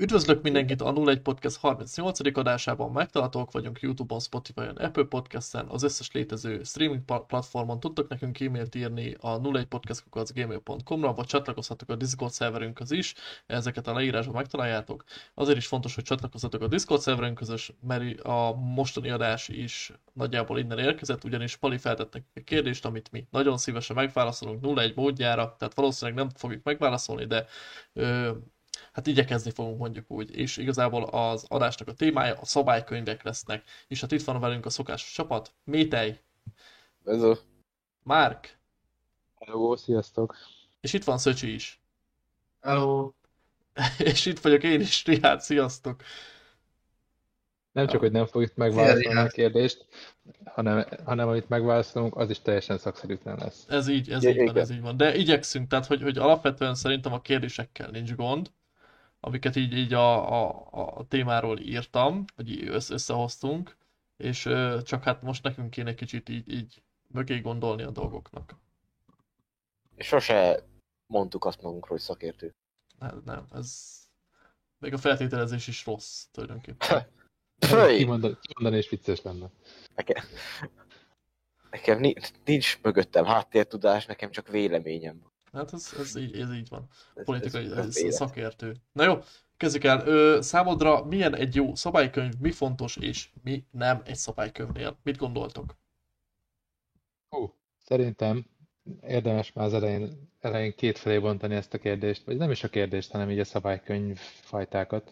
Üdvözlök mindenkit a 01 Podcast 38. adásában, megtalálhatók vagyunk Youtube-on, Spotify-on, Apple Podcast-en, az összes létező streaming platformon tudtok nekünk e-mailt írni a 01podcastkukacgmail.com-ra, vagy csatlakozhatok a Discord szerverünkhöz is, ezeket a leírásban megtaláljátok. Azért is fontos, hogy csatlakozhatok a Discord szerverünkhöz, mert a mostani adás is nagyjából innen érkezett, ugyanis Pali feltett nekik egy kérdést, amit mi nagyon szívesen megválaszolunk 01 módjára, tehát valószínűleg nem fogjuk megválaszolni, de ö, hát igyekezni fogunk mondjuk úgy, és igazából az adásnak a témája a szabálykönyvek lesznek, és hát itt van velünk a szokásos csapat, Métej, Ez a... Márk, Hello, sziasztok! és itt van Szöcsi is, Hello. és itt vagyok én is, Rihát, sziasztok! Nem csak, hogy nem fogjuk megválaszolni a kérdést, hanem, hanem amit megválaszolunk, az is teljesen szakszerűtlen lesz. Ez így, ez így van, ez így van. De igyekszünk, tehát hogy, hogy alapvetően szerintem a kérdésekkel nincs gond, amiket így, így a, a, a témáról írtam, össze, összehoztunk, és csak hát most nekünk kéne kicsit így, így mögé gondolni a dolgoknak. És sose mondtuk azt magunkról, hogy szakértő. Nem, nem, ez... Még a feltételezés is rossz, tulajdonképpen. Kimondani, kimondani is vicces lenne. Nekem, nekem ni- nincs mögöttem háttértudás, nekem csak véleményem van. Hát ez, ez, így, ez így van. Politikai ez- ez, ez szakértő. Na jó, kezdjük el. Ö, számodra milyen egy jó szabálykönyv, mi fontos és mi nem egy szabálykönyvnél? Mit gondoltok? Hú, szerintem érdemes már az elején, elején két felé bontani ezt a kérdést, vagy nem is a kérdést, hanem így a szabálykönyv fajtákat.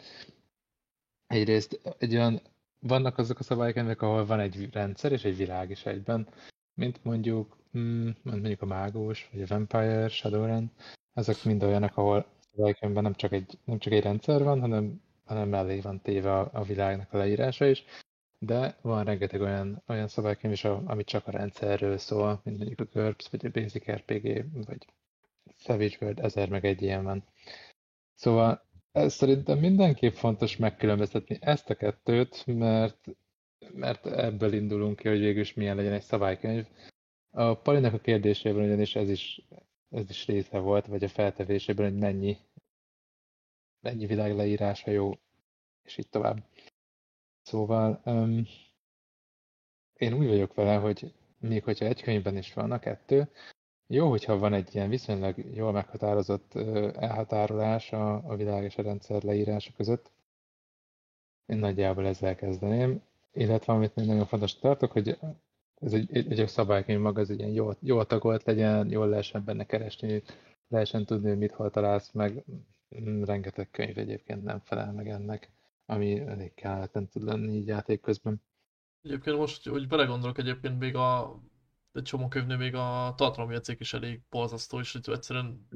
Egyrészt egy olyan, vannak azok a szabálykönyvek, ahol van egy rendszer és egy világ is egyben, mint mondjuk, mm, mondjuk a mágus, vagy a Vampire, Shadowrun, ezek mind olyanok, ahol szabálykönyvben nem csak egy, nem csak egy rendszer van, hanem, hanem mellé van téve a, a világnak a leírása is, de van rengeteg olyan, olyan szabálykönyv is, ami csak a rendszerről szól, mint mondjuk a GURPS, vagy a Basic RPG, vagy Savage World, ezer meg egy ilyen van. Szóval ez szerintem mindenképp fontos megkülönböztetni ezt a kettőt, mert, mert ebből indulunk ki, hogy végül is milyen legyen egy szabálykönyv. A Palinak a kérdésében ugyanis ez is, ez is része volt, vagy a feltevésében, hogy mennyi, mennyi világ leírása jó, és így tovább. Szóval um, én úgy vagyok vele, hogy még hogyha egy könyvben is van a kettő, jó, hogyha van egy ilyen viszonylag jól meghatározott elhatárolás a, a világ és a rendszer leírása között. Én nagyjából ezzel kezdeném. Illetve amit még nagyon fontos tartok, hogy ez egy, egy, egy szabálykönyv maga, ez egy ilyen jól, jól tagolt legyen, jól lehessen benne keresni, lehessen tudni, hogy mit hol találsz meg. Mm, Rengeteg könyv egyébként nem felel meg ennek, ami elég kelletlen tud lenni így játék közben. Egyébként most, hogy belegondolok egyébként még a egy csomó könyvnél még a tartalomjegyzék is elég borzasztó, és hogy egyszerűen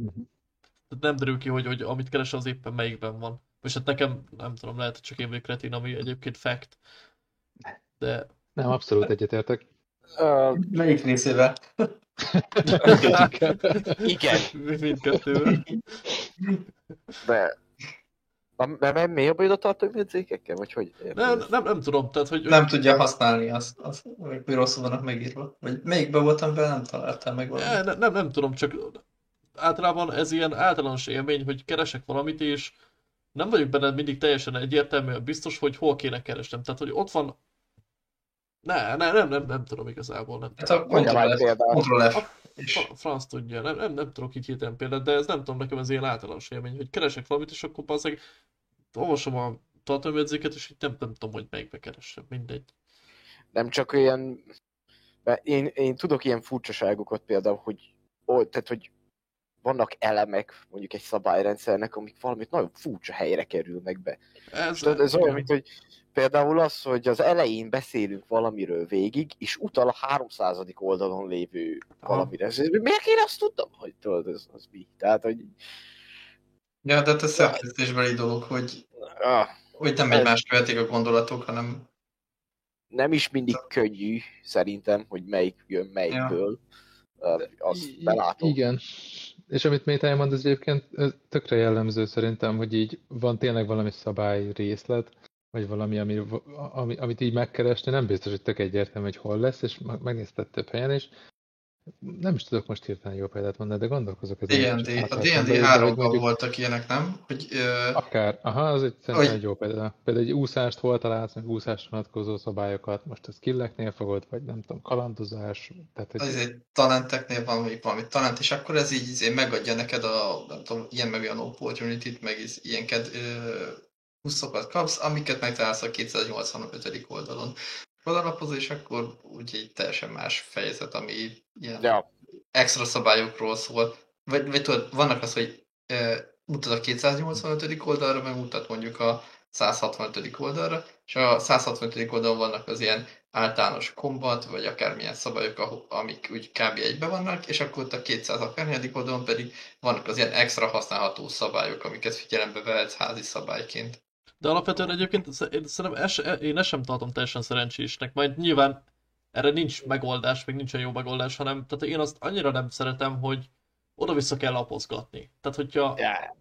tehát nem derül ki, hogy, hogy amit keres az éppen melyikben van. És hát nekem, nem tudom, lehet, csak én vagyok kretin, ami egyébként fact. De Nem, abszolút egyetértek. Uh, Melyik részével? igen, mindkettővel. de... Na, Mert mert mi a bajod a tartalomjegyzékekkel? Vagy hogy? Nem, nem, nem tudom, tehát hogy... Nem tudja használni azt, azt hogy rosszul vannak megírva. Vagy melyikben voltam vele, nem találtam meg valamit. ne- nem, nem tudom, csak általában ez ilyen általános élmény, hogy keresek valamit, és nem vagyok benne mindig teljesen egyértelműen biztos, hogy hol kéne keresnem. Tehát, hogy ott van... Ne, ne, nem, nem, nem tudom igazából, nem Hát tudom. a Ctrl F. A franc tudja, nem, nem, nem tudok így hirtelen példát, de ez nem tudom, nekem ez ilyen általános élmény, hogy keresek valamit, és akkor az olvasom a tartalomjegyzéket, és így nem, nem tudom, hogy melyikbe keressem, mindegy. Nem csak. Mert én, én tudok ilyen furcsaságokat például, hogy, ó, tehát, hogy vannak elemek mondjuk egy szabályrendszernek, amik valamit nagyon furcsa helyre kerülnek be. Ez, Tudod, ez olyan, mint hogy például az, hogy az elején beszélünk valamiről végig, és utal a 300. oldalon lévő valamire. Ez- Miért kéne azt tudnom, hogy tudod, ez az mi? Tehát, hogy Ja, de hát ez szerkesztésbeli dolog, hogy, ah, hogy nem egymást követik a gondolatok, hanem nem is mindig könnyű, szerintem, hogy melyik jön melyikből. Ja. Azt belátom. Igen. És amit Métály mond, ez egyébként tökre jellemző szerintem, hogy így van tényleg valami szabály részlet, vagy valami, ami, ami, amit így megkeresni, nem biztos, hogy tök egyértelmű, hogy hol lesz, és me- megnézted több helyen is, Nem is tudok most hirtelen jó példát mondani, de gondolkozok ezen. D&D, a D&D be, de hogy 3-ban mondjuk- voltak ilyenek, nem? Hogy, ö, Akár, aha, az egy Hogy- egy jó példa. Például egy úszást hol találsz, meg úszásra vonatkozó szabályokat, most a skilleknél fogod, vagy nem tudom, kalandozás, tehát hogy az egy talenteknél van, vagy valami talent, és akkor ez így izé megadja neked a, nem tudom, ilyen meg olyan opportunity-t, meg iz- ilyenket ö, huszokat kapsz, amiket megtalálsz a 285. oldalon. Oldalapozó, és akkor úgy egy teljesen más fejezet, ami ilyen Ja, extra szabályokról szól. Vagy, vagy tudod, vannak az, hogy e, mutat a 285. oldalra, meg mutat mondjuk a 165. oldalra, és a 165. oldalon vannak az ilyen általános kombat, vagy akármilyen szabályok, amik úgy kb. egybe vannak, és akkor ott a 200 akármilyen oldalon pedig vannak az ilyen extra használható szabályok, amiket figyelembe vehetsz házi szabályként. De alapvetően egyébként én szerintem ez, se- én ezt sem tartom teljesen szerencsésnek, majd nyilván erre nincs megoldás, meg nincsen jó megoldás, hanem tehát én azt annyira nem szeretem, hogy oda-vissza kell lapozgatni. Tehát, hogyha ja,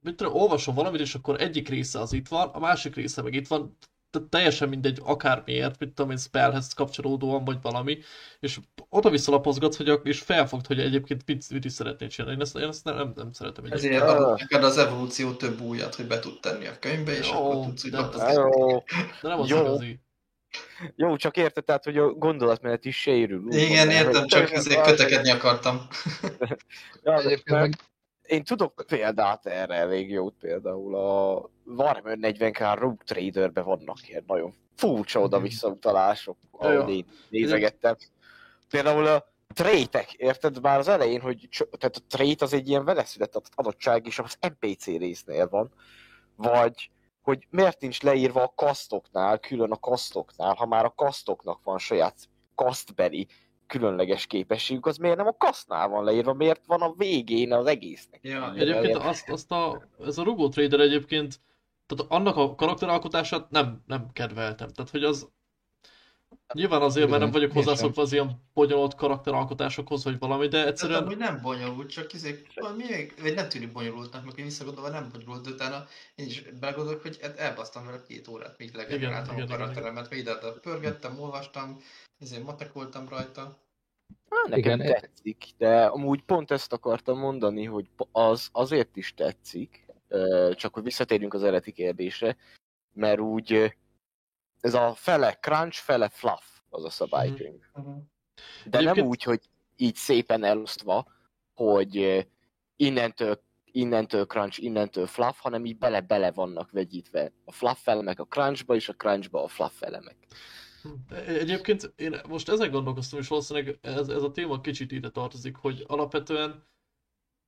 mit tudom, olvasom valamit, és akkor egyik része az itt van, a másik része meg itt van, tehát teljesen mindegy, akármiért, mit tudom én, spellhez kapcsolódóan, vagy valami, és oda-vissza lapozgatsz, hogy és felfogd, hogy egyébként mit, mit is szeretnél csinálni. Én ezt, én ezt nem, nem, nem szeretem egyébként. Ezért adott neked az evolúció több újat, hogy be tud tenni a könyvbe, és Jó, akkor tudsz úgy de- jó, De nem az Jó. igazi. jó, csak érted, tehát, hogy a gondolatmenet is sérül. Igen, értem, hogy- csak ezért kötekedni akartam. Ja, Egyébként meg Én tudok példát erre elég jót, például a Warhammer 40k Rogue Traderbe vannak ilyen nagyon furcsa oda-vissza utalások, ahogy én nézegettem. Például a trétek, érted? Bár az elején, hogy tehát a trét az egy ilyen veleszületett adottság, és az NPC résznél van, vagy hogy miért nincs leírva a kasztoknál, külön a kasztoknál, ha már a kasztoknak van saját kasztbeli különleges képességük, az miért nem a kasznál van leírva, miért van a végén az egésznek? Ja, Egyébként azt, azt a, ez a Rugo Trader egyébként, tehát annak a karakteralkotását nem, nem kedveltem. Tehát, hogy az nyilván azért, mert nem vagyok hozzászokva az ilyen bonyolult karakteralkotásokhoz, vagy valami, de Egyszerűen egyszerűen hogy nem bonyolult, csak izé, mi még, vagy nem tűnik bonyolultnak, meg én visszagondolva nem bonyolult, de utána én is belegondolok, hogy hát elbasztam vele két órát, míg legeneráltam Igen, a karakteremet, mert ide pörgettem, olvastam, ezért matekoltam rajta. Há, nekem Igen, tetszik, de amúgy pont ezt akartam mondani, hogy az azért is tetszik, csak hogy visszatérjünk az eredeti kérdésre, mert úgy ez a fele crunch, fele fluff az a szabálykönyv. De nem úgy, hogy így szépen elosztva, hogy innentől, innentől crunch, innentől fluff, hanem így bele-bele vannak vegyítve. A fluff elemek a crunchba, és a crunchba a fluff elemek. Egyébként én most ezen gondolkoztam, és valószínűleg ez, ez a téma kicsit ide tartozik, hogy alapvetően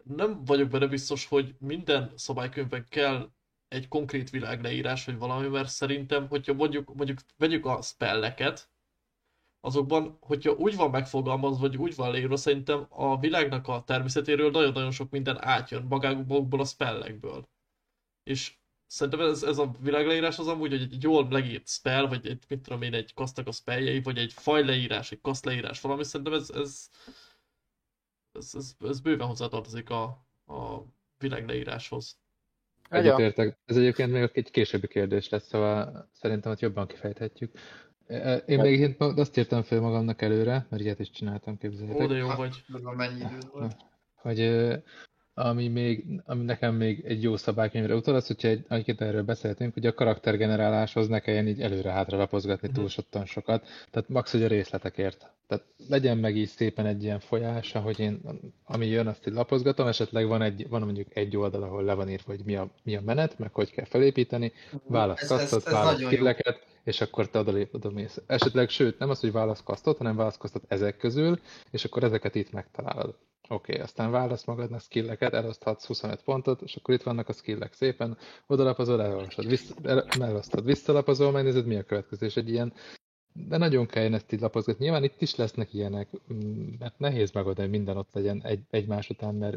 nem vagyok benne biztos, hogy minden szabálykönyvben kell egy konkrét világleírás, vagy valami, mert szerintem, hogyha mondjuk, mondjuk vegyük a spelleket, azokban, hogyha úgy van megfogalmazva, vagy úgy van leírva, szerintem a világnak a természetéről nagyon-nagyon sok minden átjön magából a spellekből. És szerintem ez, ez a világleírás az amúgy, hogy egy jól legírt spell, vagy egy, mit tudom én, egy kasztnak a spelljei, vagy egy fajleírás, egy kaszt leírás, valami, szerintem ez, ez, ez, ez, ez bőven hozzátartozik a, a világleíráshoz. Egyetértek. Ez egyébként még egy későbbi kérdés lesz, szóval szerintem ott jobban kifejthetjük. E, Én még itt azt írtam fel magamnak előre, mert ilyet is csináltam, Ó, képzeljétek, de jó vagy. Durva mennyi idő volt. hogy ami még, ami nekem még egy jó szabálykönyvre utal, az, hogyha egy, amiket erről beszéltünk, hogy a karaktergeneráláshoz ne kelljen így előre-hátra lapozgatni Mhm. túl sottan sokat, tehát max, hogy a részletekért. Tehát legyen meg így szépen egy ilyen folyás, ahogy én, ami jön, azt így lapozgatom, esetleg van, egy, van mondjuk egy oldal, ahol le van írva, hogy mi a, mi a menet, meg hogy kell felépíteni, válasz Ez- ez- kasztot, válasz skilleket, és akkor te oda, oda mész. Esetleg, sőt, nem az, hogy válasz kasztot, hanem válasz kasztot ezek közül, és akkor ezeket itt megtalálod. Oké, okay, aztán válasz magadnak skilleket, eloszthatsz 25 pontot, és akkor itt vannak a skillek szépen, odalapozol, elolvasod, vissza, el, elosztod, visszalapozol, megnézed, mi a következő, és egy ilyen, de nagyon kell ezt így lapozgatni. Nyilván itt is lesznek ilyenek, mm, mert nehéz megoldani, hogy minden ott legyen egy, egymás után, mert,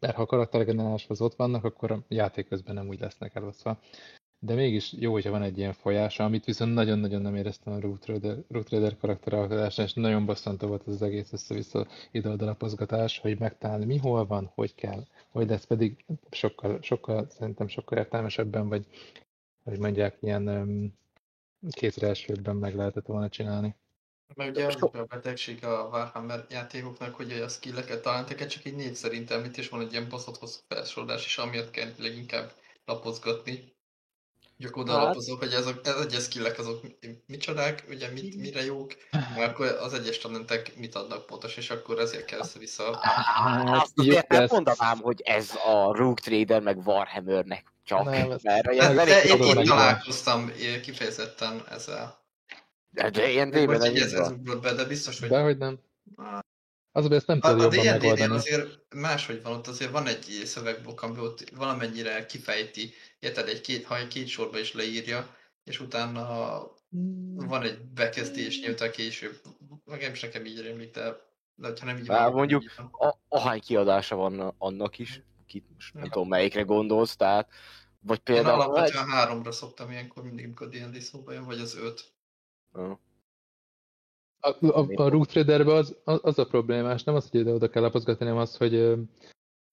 mert ha karaktergeneráláshoz ott vannak, akkor a játék közben nem úgy lesznek elosztva. De mégis jó, hogyha van egy ilyen folyása, amit viszont nagyon-nagyon nem éreztem a Root Raider, karakteralkotásán, és nagyon bosszantó volt az, egész össze-vissza ide-oda lapozgatás, hogy megtalálni mi hol van, hogy kell, hogy lesz pedig sokkal, sokkal, szerintem sokkal értelmesebben, vagy hogy mondják, ilyen um, kézre elsőbben meg lehetett volna csinálni. Mert ugye az a betegség a Warhammer játékoknak, hogy a skilleket, talenteket csak így név szerint említ, és van egy ilyen baszott hosszú felsorolás, és amiatt kell leginkább lapozgatni. Hogy oda Hát. hogy ez, a, ez egyes skillek azok mi- micsodák, ugye mit, mire jók, mert akkor az egyes talentek mit adnak pontos, és akkor ezért kell össze-vissza. Hát, azt jó, azért de nem mondanám, hogy ez a Rogue Trader meg Warhammernek csak, Nem, mert De, de elég én találkoztam kifejezetten ezzel. de, de ilyen dében ez, ez be, de biztos, hogy Dehogy nem. Az, hogy ezt nem A, tudod a jobban D&D-nél megoldani. azért máshogy van, ott azért van egy szövegblokk, ami ott valamennyire kifejti, érted, egy két, ha egy két sorba is leírja, és utána van egy bekezdés nyilván később. Nekem is nekem így rémlik, de, de ha nem így Á, van, mondjuk- így van. A, ahány kiadása van annak is, kit most nem Ja. tudom melyikre gondolsz, tehát vagy Én például... alapvetően háromra szoktam ilyenkor mindig, amikor D&D szóba jön, vagy az öt. Ja. A, a, a Rook Traderben az, az, a problémás, nem az, hogy ide-oda kell lapozgatni, hanem az, hogy ö,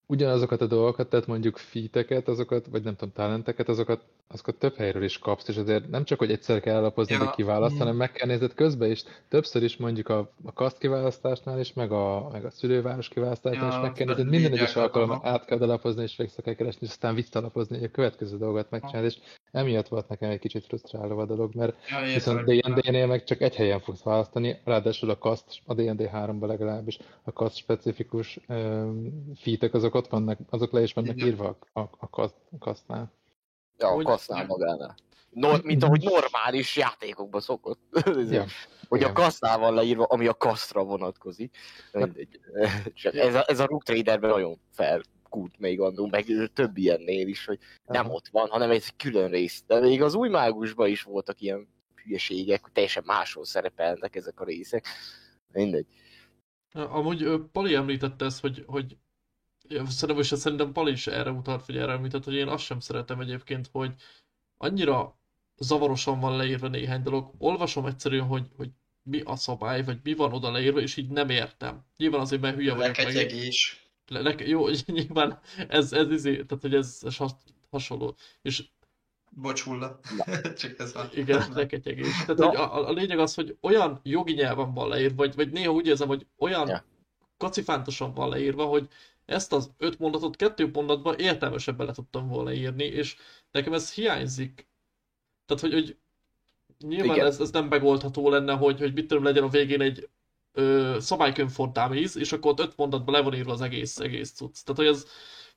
ugyanazokat a dolgokat, tehát mondjuk feateket, azokat, vagy nem tudom, talenteket, azokat, azokat több helyről is kapsz, és azért nem csak, hogy egyszer kell lapozni, Ja, hogy kiválaszt, mhm. hanem meg kell nézed közben is. Többször is mondjuk a, a kaszt kiválasztásnál is, meg a, meg a szülőváros kiválasztásnál Ja, is meg kell nézed, minden egyes alkalommal át kell lapozni, és végig kell keresni, és aztán visszalapozni, hogy a következő dolgot megcsinálni, és emiatt volt nekem egy kicsit frusztráló a dolog, mert Ja, Viszont. D&D-nél meg csak egy helyen fogsz választani, ráadásul a kaszt, a D&D 3-ban legalábbis, a kaszt specifikus um, featek azok ott vannak, azok le is vannak Igen. írva a, a, a, kaszt, a kasztnál. Ja, a Hogy- kasznál magánál. No, mint ahogy normális játékokban szokott. Ja, hogy a igen. kasznál van leírva, ami a kasztra vonatkozik. Mindegy. Ez a, ez a Rook Traderben nagyon felkút még annó, meg több ilyennél is, hogy nem Aha. ott van, hanem ez egy külön rész. De még az új mágusban is voltak ilyen hülyeségek, hogy teljesen máshol szerepelnek ezek a részek. Mindegy. Amúgy Pali említette ezt, hogy, hogy szerintem, és szerintem Pali is erre utalt, vagy erre említett, hogy én azt sem szeretem egyébként, hogy annyira zavarosan van leírva néhány dolog. Olvasom egyszerűen, hogy, hogy mi a szabály, vagy mi van oda leírva, és így nem értem. Nyilván azért, mert hülye vagyok meg. Leketyegés. Le, le, jó, nyilván ez, ez, izé, tehát hogy ez, ez has, hasonló. És Bocs, hulla. Csak ez van. igen, leketyegés. Tehát hogy a, a, lényeg az, hogy olyan jogi nyelven van leírva, vagy, vagy néha úgy érzem, hogy olyan Ja. kacifántosan van leírva, hogy ezt az öt mondatot kettő mondatban értelmesebben le tudtam volna írni, és nekem ez hiányzik. Tehát, hogy, hogy nyilván Igen. ez, ez nem megoldható lenne, hogy, hogy mit tudom, legyen a végén egy ö, szabálykönyv for dummies, és akkor ott öt mondatban le van írva az egész, egész cucc. Tehát, hogy ez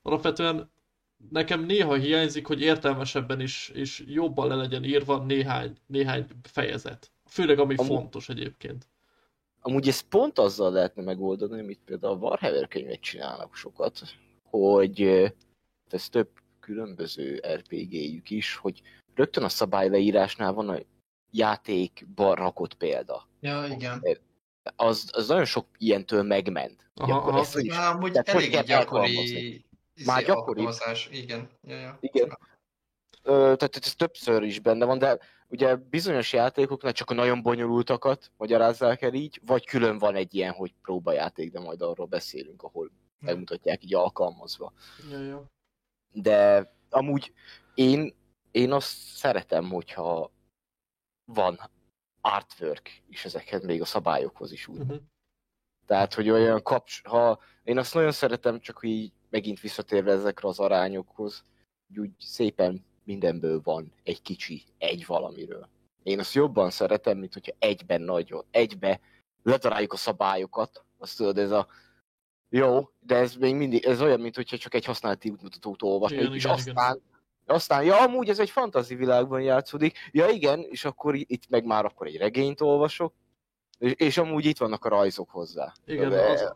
alapvetően nekem néha hiányzik, hogy értelmesebben is, és jobban le legyen írva néhány, néhány fejezet. Főleg ami Amúgy- fontos egyébként. Amúgy ezt pont azzal lehetne megoldani, amit például a Warhammer könyvek csinálnak sokat, hogy ö, ez több különböző RPG-jük is, hogy rögtön a szabályleírásnál van a játékban rakott példa. Ja, igen. Az, az nagyon sok ilyentől megment. Aha, Gyakor- aha. ezt is- Már amúgy Tehát elég gyakori alkalmazni? izé, Már gyakori. alkalmazás. Igen. Ja, ja. Igen. Ö, tehát ez többször is benne van, de ugye bizonyos játékoknál csak a nagyon bonyolultakat magyarázzák el így, vagy külön van egy ilyen, hogy próbajáték, de majd arról beszélünk, ahol megmutatják így alkalmazva. Ja, ja. De amúgy én, én azt szeretem, hogyha van artwork is ezekhez, még a szabályokhoz is úgy. Uh-huh. Tehát, hogy olyan kapcs... Ha, én azt nagyon szeretem, csak így megint visszatérve ezekre az arányokhoz, hogy úgy szépen mindenből van egy kicsi, egy valamiről. Én azt jobban szeretem, mint hogyha egyben nagyon, egybe letaláljuk a szabályokat, azt tudod, ez a jó, de ez még mindig, ez olyan, mint hogyha csak egy használati útmutatót olvasnék, Igen, és igen, aztán, aztán, ja, amúgy ez egy fantazi világban játszódik, ja igen, és akkor itt meg már akkor egy regényt olvasok, és, és amúgy itt vannak a rajzok hozzá. Igen, De az,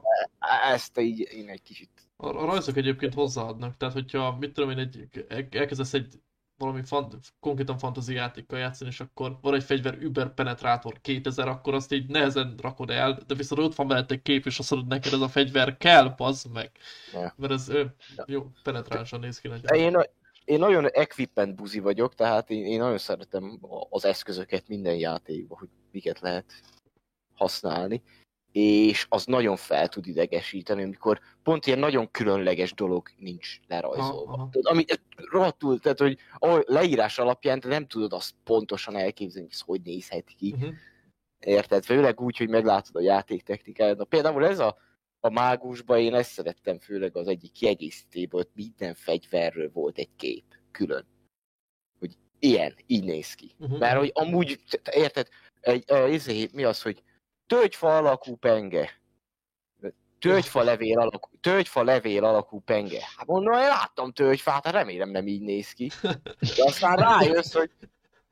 Ezt így én egy kicsit... a, a rajzok egyébként hozzáadnak, tehát hogyha, mit tudom én, egy, el- elkezdesz egy valami fan, konkrétan fantasy játékkal játszani, és akkor van egy fegyver Uber Penetrátor 2000, akkor azt így nehezen rakod el, de viszont ott van mellett egy kép, és azt mondod neked ez a fegyver kell, bazd meg. Ja. Mert ez Ja. jó, penetránsan néz ki én, én nagyon equipment buzi vagyok, tehát én, én nagyon szeretem a- az eszközöket minden játékban, hogy miket lehet használni, és az nagyon fel tud idegesíteni, amikor pont ilyen nagyon különleges dolog nincs lerajzolva. Aha. Tudod, ami rohadtul, tehát hogy ahogy leírás alapján te nem tudod azt pontosan elképzelni, hogy ez hogy nézhet ki. Uh-huh. Érted? Főleg úgy, hogy meglátod a játéktechnikáját. Na, például ez a, a mágusban én ezt szerettem, főleg az egyik kiegészítében, hogy minden fegyverről volt egy kép külön. Hogy ilyen, így néz ki. Uh-huh. Mert hogy amúgy, te- érted, egy, uh, izé, mi az, hogy tölgyfa alakú penge. Tölgyfa levél alakú, tölgyfa levél alakú penge. Hát mondom, én láttam tölgyfát, hát remélem nem így néz ki. De aztán rájössz, hogy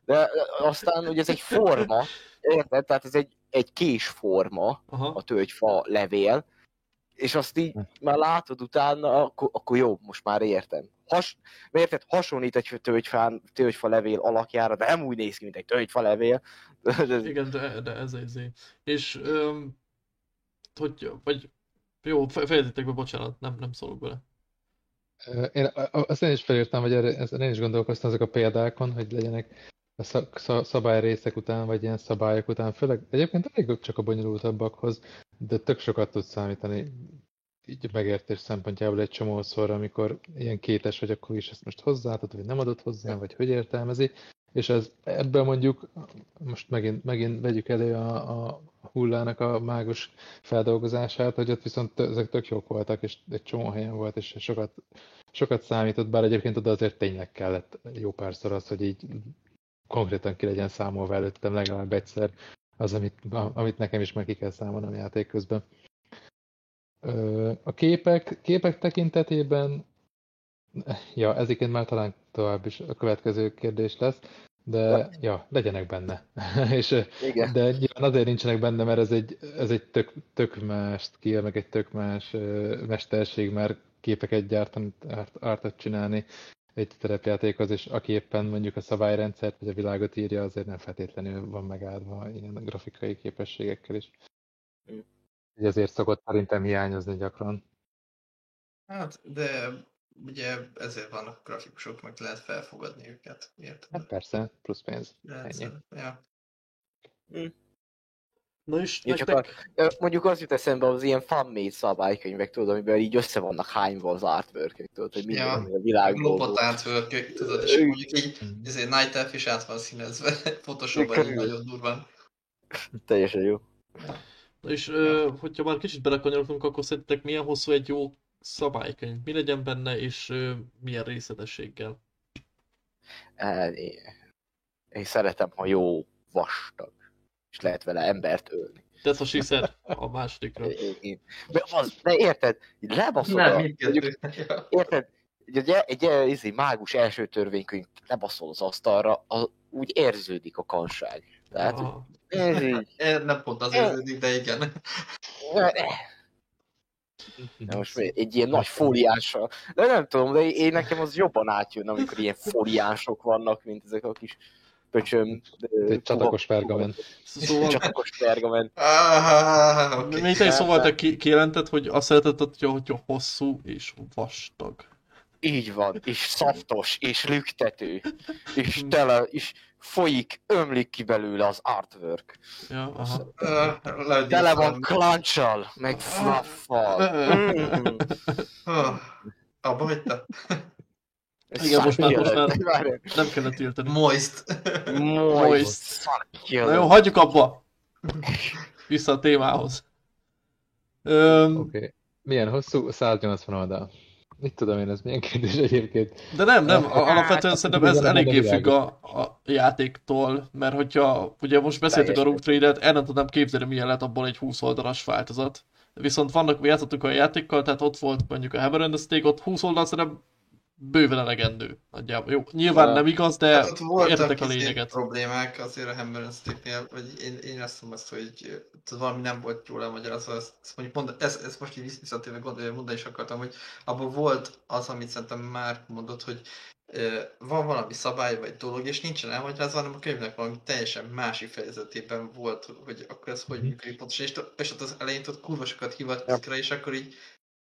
de aztán, hogy ez egy forma, érted? Tehát ez egy, egy késforma, Aha. a tölgyfa levél, és azt így már látod utána, akkor, akkor jó, most már értem. Has, mert érted, hasonlít egy tölgyfán, tölgyfa levél alakjára, de nem úgy néz ki, mint egy tölgyfa levél. Igen, de, de ez ez. És, öm, hogy, vagy, jó, fe- fejezzétek be, bocsánat, nem, nem szólok bele. Én azt én is felírtam, vagy erre, én is gondolkoztam azok a példákon, hogy legyenek a szab- szab- szabályrészek után, vagy ilyen szabályok után, főleg egyébként elég csak a bonyolultabbakhoz, de tök sokat tud számítani így megértés szempontjából egy csomószor, amikor ilyen kétes vagy, akkor is ezt most hozzáadod, vagy nem adott hozzá, vagy hogy értelmezi, és ez, ebből mondjuk, most megint, megint vegyük elő a, a hullának a mágus feldolgozását, hogy ott viszont ezek tök jók voltak, és egy csomó helyen volt, és sokat, sokat számított, bár egyébként oda azért tényleg kellett jó párszor az, hogy így konkrétan ki legyen számolva előttem legalább egyszer az, amit, amit nekem is meg ki kell számolnom a játék közben. A képek, képek tekintetében, ja, ezeket már talán tovább is a következő kérdés lesz, de ja, legyenek benne. És, Igen. de nyilván azért nincsenek benne, mert ez egy, ez egy tök, tök más skill, meg egy tök más mesterség, mert képeket gyártani, art, artot csinálni egy terepjátékhoz, és aki éppen mondjuk a szabályrendszert vagy a világot írja, azért nem feltétlenül van megáldva ilyen grafikai képességekkel is. Mm. Így ezért szokott szerintem hiányozni gyakran. Hát, de ugye ezért vannak grafikusok, meg lehet felfogadni őket. Érted? Hát persze, plusz pénz. Lehet, ennyi. ja. Na és Én csak Ö, Mondjuk az jut eszembe az ilyen fanmade szabálykönyvek, tudod, amiben így össze vannak hányva az artwork tudod, hogy minden, Ja. a világból Lopott átfölkök, tudod, és mondjuk így, ezért Night Elf is át van színezve, Photoshopban így nagyon durván. Teljesen jó. na és ö, hogyha már kicsit belekanyarodunk, akkor szerintetek milyen hosszú egy jó szabálykönyv? Mi legyen benne, és ö, milyen részletességgel? Én, én szeretem, ha jó vastag, és lehet vele embert ölni. That's what she said a másodikra. Én- én- De, az, de érted, így lebaszod Nem, a, mondjuk, érted, egy, egy, egy, egy izé, mágus első törvénykönyv lebaszol az asztalra, a, úgy érződik a kanság. Tehát, Aha. ez így, Eh, Nem pont az érződik, de igen. Na most egy ilyen nagy fóliással. De nem tudom, de én nekem az jobban átjön, amikor ilyen fóliások vannak, mint ezek a kis pöcsöm. Egy csatagos pergament. Szóval, Csatagos pergament. Ah, oké. még te is szóval te ki- kijelentett, hogy azt szeretett, hogyha, hogyha hosszú és vastag. Így van, és szaftos, és lüktető, és tele, és folyik, ömlik ki belőle az artwork. Ja, aha. Ah, lehet Tele van kláncsal, meg fluffal. Mm. Ah, Abba hagyta? Igen, most már- most már- Nem kellett írtani. Moist. Moist. Na jó, hagyjuk abba! Vissza a témához. Öm, Oké. Okay. Milyen hosszú? 180 oldal. Mit tudom én, ez milyen kérdés egyébként? De nem, nem, Hát, alapvetően szerintem ez eléggé függ a, a játéktól, mert hogyha, ugye most beszéltük a. Rogue Trade-et, el nem tudnám képzelni, milyen lett abból egy 20 oldalas változat. Viszont vannak, játszottunk a játékkal, tehát ott volt mondjuk a Hammer and the Steak, ott 20 oldal szerintem bőven elegendő. Nagyjából. Jó, nyilván Ja. nem igaz, de Hát értek a lényeget. problémák azért a Hammer and Sticknél, vagy én, én azt mondom azt, hogy valami nem volt jól elmagyarázva, ezt, mondjuk mond, ezt, ezt most így vissza- visszatérve gond- mondani is akartam, hogy abban volt az, amit szerintem már mondott, hogy van valami szabály vagy dolog, és nincsen elmagyarázva, hanem a könyvnek valami teljesen másik fejezetében volt, hogy akkor ez hogy Mhm. működik pontosan, és, és ott az elején ott kurva sokat hivatkozik rá, és akkor így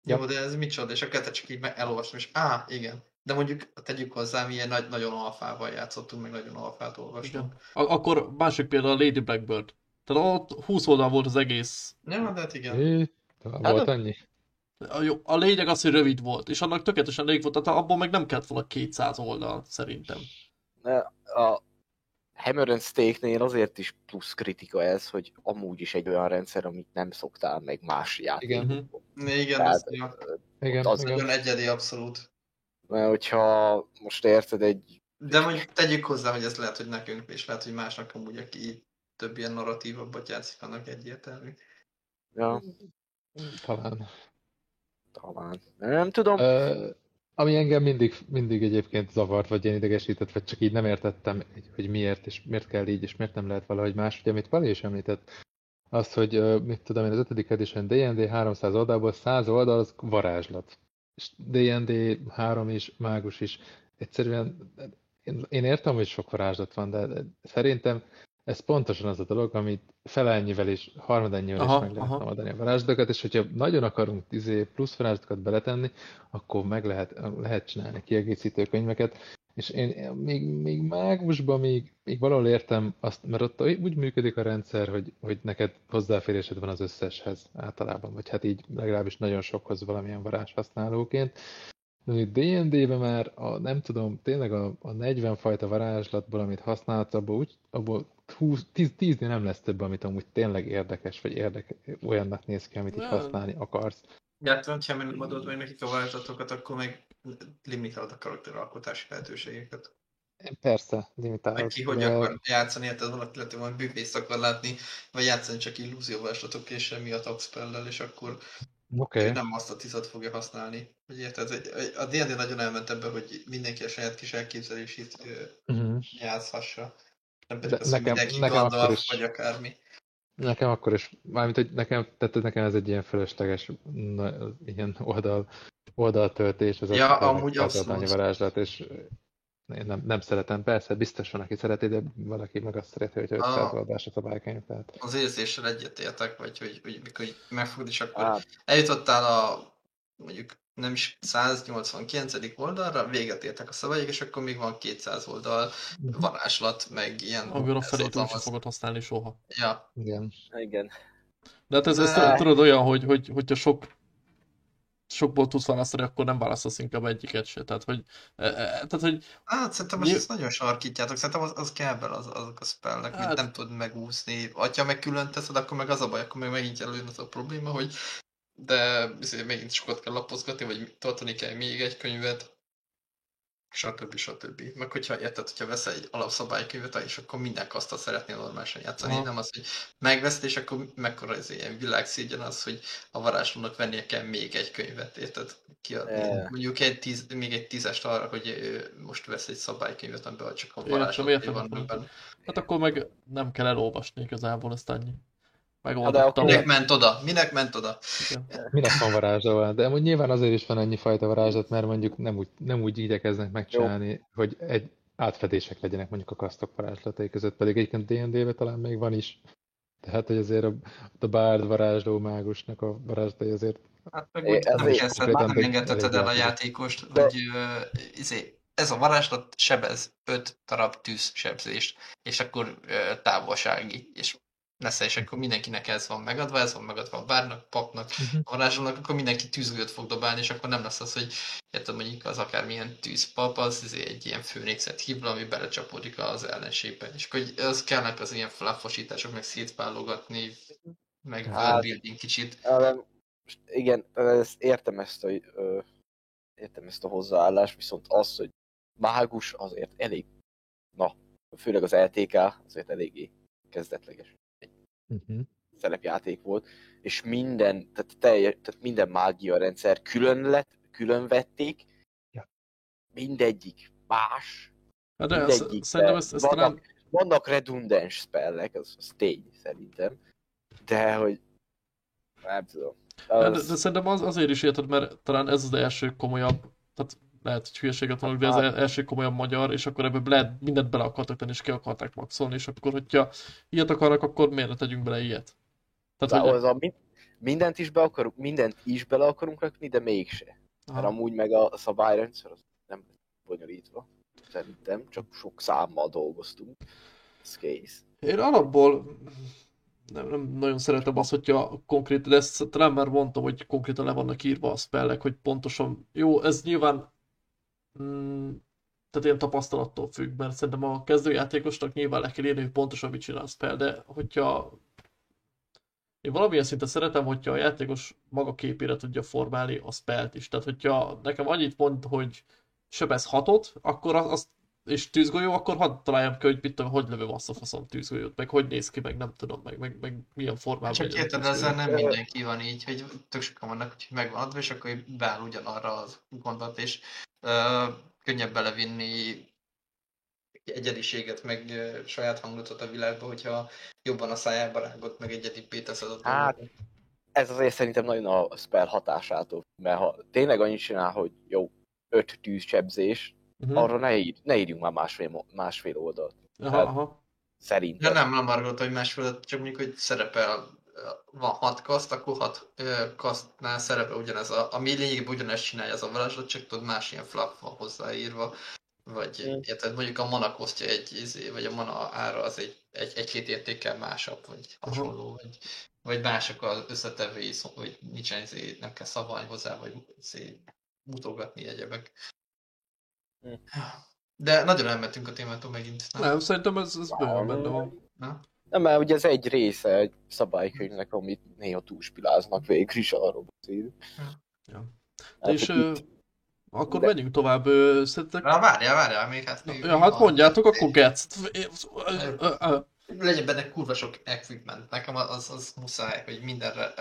jó, de ez micsoda, és akkor te csak így meg elolvastam, és á, igen. De mondjuk tegyük hozzá, milyen nagy, nagyon alfával játszottunk, meg nagyon alfát olvastunk. Igen. A- Akkor másik példa a Lady Blackbird. Tehát ott 20 oldal volt az egész. Ja, de hát igen. É, volt annyi? A, jó, a lényeg az, hogy rövid volt, és annak tökéletesen elég volt, tehát abból meg nem kellett volna 200 oldal, szerintem. a Hammer and Stake-nél azért is plusz kritika ez, hogy amúgy is egy olyan rendszer, amit nem szoktál meg más játékokban. Igen, Tehát, ez ja, Igen, az igen. nagyon egyedi abszolút. Mert hogyha most érted egy... De mondjuk tegyük hozzá, hogy ez lehet, hogy nekünk, és lehet, hogy másnak amúgy, aki több ilyen narratívabbat játszik, annak egyértelmű. Ja, Talán. talán. Nem tudom. Ö, ami engem mindig, mindig egyébként zavart, vagy ilyen idegesített, vagy csak így nem értettem, hogy- miért, és miért kell így, és miért nem lehet valahogy más. Ugye, amit Pali is említett, az, hogy mit tudom én, az 5. edition D&D 300 oldalból 100 oldal az varázslat. És D&D 3 is, mágus is. Egyszerűen én, én értem, hogy sok varázslat van, de szerintem ez pontosan az a dolog, amit felennyivel is, harmadennyivel is Aha, meg lehetne aha. oldani a varázslatokat, és hogyha nagyon akarunk izé, plusz varázslatokat beletenni, akkor meg lehet, lehet csinálni kiegészítő könyveket, és én még, még mágusban még, még valahol értem azt, mert ott úgy működik a rendszer, hogy, hogy neked hozzáférésed van az összeshez általában, vagy hát így legalábbis nagyon sokhoz valamilyen varázs használóként. D&D-ben már a, nem tudom, tényleg a, a 40 fajta varázslatból, amit használsz, abból, úgy, abból 20, 10, 10 nem lesz több, amit amúgy tényleg érdekes, vagy érdekes, olyannak néz ki, amit így Nem. használni akarsz. Ja, tudom, ha nem adod meg nekik a varázslatokat, akkor meg limitálod a karakteralkotási lehetőségeket. Persze, limitálod. Meg ki hogy de- akar játszani, hát ez valaki lehet, hogy majd bűvészt akar látni, vagy játszani csak illúzióváslatok és semmi a spellel, és akkor okay. nem azt a tizat fogja használni. Hogy érted, a D&D nagyon elment ebbe, hogy mindenki a saját kis elképzelését Uh-huh. játszhassa. Nem pedig az, nekem- hogy nekem akkor Gandalf, is- vagy akármi. Nekem akkor is, mármint, hogy nekem, tehát nekem ez egy ilyen fölösleges na, ilyen oldal, oldaltöltés, az Ja, a tényleg amúgy abszolút. varázslat, és én nem, nem szeretem. Persze, biztos van, aki szereti, de valaki meg azt szereti, hogy 500 Ah. oldás a szabálykönyv, tehát Az érzéssel egyetértek, vagy hogy, hogy mikor így megfogod, és akkor Hát, eljutottál a mondjuk nem is 189. oldalra, véget értek a szabályok, és akkor még van 200 oldal varázslat, meg ilyen... Amivel a felét hatalmas- fogod használni soha. Ja, igen. igen. De hát ez, ez Ah. tudod olyan, hogy, hogy hogyha sok sokból tudsz választani, akkor nem választasz inkább egyiket se. Tehát, hogy, e, e, tehát, hogy hát szerintem most ezt nagyon sarkítjátok, szerintem az, az kell bele az, azok a spellnek, Hát- hát... nem tudod megúszni. Ha meg külön teszed, akkor meg az a baj, akkor meg megint előjön az a probléma, hogy de megint sokat kell lapozgatni, vagy tartani kell még egy könyvet, stb. stb. Meg hogyha érted, hogyha veszel egy alapszabálykönyvet, és akkor minden kasztat szeretnél normálisan játszani, Aha. nem az, hogy megveszed, és akkor mekkora ez ilyen világszégyen az, hogy a varázslónak vennie kell még egy könyvet, érted? Kiadni. Eh. Mondjuk egy tíz, még egy tízest arra, hogy most vesz egy szabálykönyvet, amiben csak a értem. benne. hát akkor meg nem kell elolvasni igazából ezt annyi. Megoldottam. Minek ment oda? Minek ment oda? Igen. Minek van varázsolva? De amúgy nyilván azért is van ennyi fajta varázslat, mert mondjuk nem úgy, nem úgy igyekeznek megcsinálni, hogy egy átfedések legyenek mondjuk a kasztok varázslatai között, pedig egyébként D&D-ben talán még van is. Tehát, hogy azért a, a bárd varázsló mágusnak a varázslatai azért Hát meg É, úgy nem, ezért- kezdted, konkrétan nem engedheted el a játékost, De- hogy ö, izé, ez a varázslat sebez 5 darab tűz sebzést, és akkor ö, távolsági, és lesz, és akkor mindenkinek ez van megadva, ez van megadva a bárnak, papnak, Mhm. a varázslónak, akkor mindenki tűzgőt fog dobálni, és akkor nem lesz az, hogy érted, mondjuk az akármilyen tűzpap, az izé egy ilyen főnixet hívl, ami belecsapódik az ellenségbe. És akkor az kellnek az ilyen flaffosítások, meg szétválogatni, meg Hát- building kicsit. Most igen, ezt értem ezt a, ö, értem ezt a hozzáállást, viszont az, hogy mágus azért elég, na, főleg az LTK azért eléggé kezdetleges uh-huh. szerepjáték volt, és minden, tehát, teljes, tehát minden mágia rendszer külön lett, külön vették, Ja. mindegyik más, Hát de mindegyik. szerintem ezt, ezt talán vannak, vannak redundans spellek, az, az tény szerintem, de hogy nem tudom. De, de, Az, de szerintem az, azért is érted, mert talán ez az első komolyabb, tehát lehet, hogy hülyeséget mondok, de ez Hát. az első komolyabb magyar, és akkor ebbe lehet, mindent bele akartak tenni, és ki akarták maxolni, és akkor, hogyha ilyet akarnak, akkor miért ne tegyünk bele ilyet? Tehát, de hogy, az a, mi- mindent is be akarunk, mindent is bele akarunk rakni, de mégse. Mert aha, amúgy meg a szabályrendszer az nem bonyolítva. Szerintem, csak sok számmal dolgoztunk. Ez kész. én alapból nem, nem nagyon szeretem azt, hogyha konkrét, de ezt talán már mondtam, hogy konkrétan le vannak írva a spellek, hogy pontosan, jó, ez nyilván mm, tehát ilyen tapasztalattól függ, mert szerintem a kezdőjátékosnak nyilván le kell írni, hogy pontosan mit csinál a spell, de hogyha én valamilyen szinten szeretem, hogyha a játékos maga képére tudja formálni a spellt is. Tehát, hogyha nekem annyit mond, hogy sebez hatot, akkor azt és tűzgolyó, akkor hadd találjam ki, hogy mit tudom, hogy lövöm azt a faszom tűzgolyót, meg hogy néz ki, meg nem tudom, meg, meg, meg milyen formában. Csak érted, ezzel nem mindenki van így, hogy tök sokan vannak, hogy megvan adva, és akkor beáll ugyanarra az gondot, és uh, könnyebb belevinni egyediséget, meg uh, saját hangulatot a világba, hogyha jobban a szájába rágott, meg egyedi teszed a Hát, ez azért szerintem nagyon a spell hatásától, mert ha tényleg annyit csinál, hogy jó, öt tűzcsebzés, uh-huh. arra ne, ír, ne írjunk már másfél, másfél oldalt. Aha, hát, aha. Szerintem. Ja, nem, arra hogy másfél oldalt, csak mondjuk, hogy szerepel van hat kaszt, akkor hat kasztnál szerepel ugyanez, a, ami lényegében ugyanezt csinálja az a varázslat, csak tudod, más ilyen fluff van hozzáírva, vagy mm. érted, mondjuk a mana kosztja egy, izé, vagy a mana ára az egy, egy, egy-két értékkel másabb, vagy hasonló, uh-huh. vagy, vagy mások az összetevői, vagy nincsen, izé, nem kell szabály hozzá, vagy izé, mutogatni egyebek. Hm. De nagyon elmentünk a témától megint. Nem, nem szerintem ez, ez bőven benne van. Na? Nem, mert ugye ez egy része egy szabálykönyvnek, amit néha túlspiláznak végül is arról beszélünk. Ja. Hát, és itt... akkor de... menjünk tovább. Szerintek... Na, várjál, várjál, még hát... Még ja, hát mondjátok, akkor Getz. Legyen benne kurva sok equipment. Nekem az, az muszáj, hogy mindenre,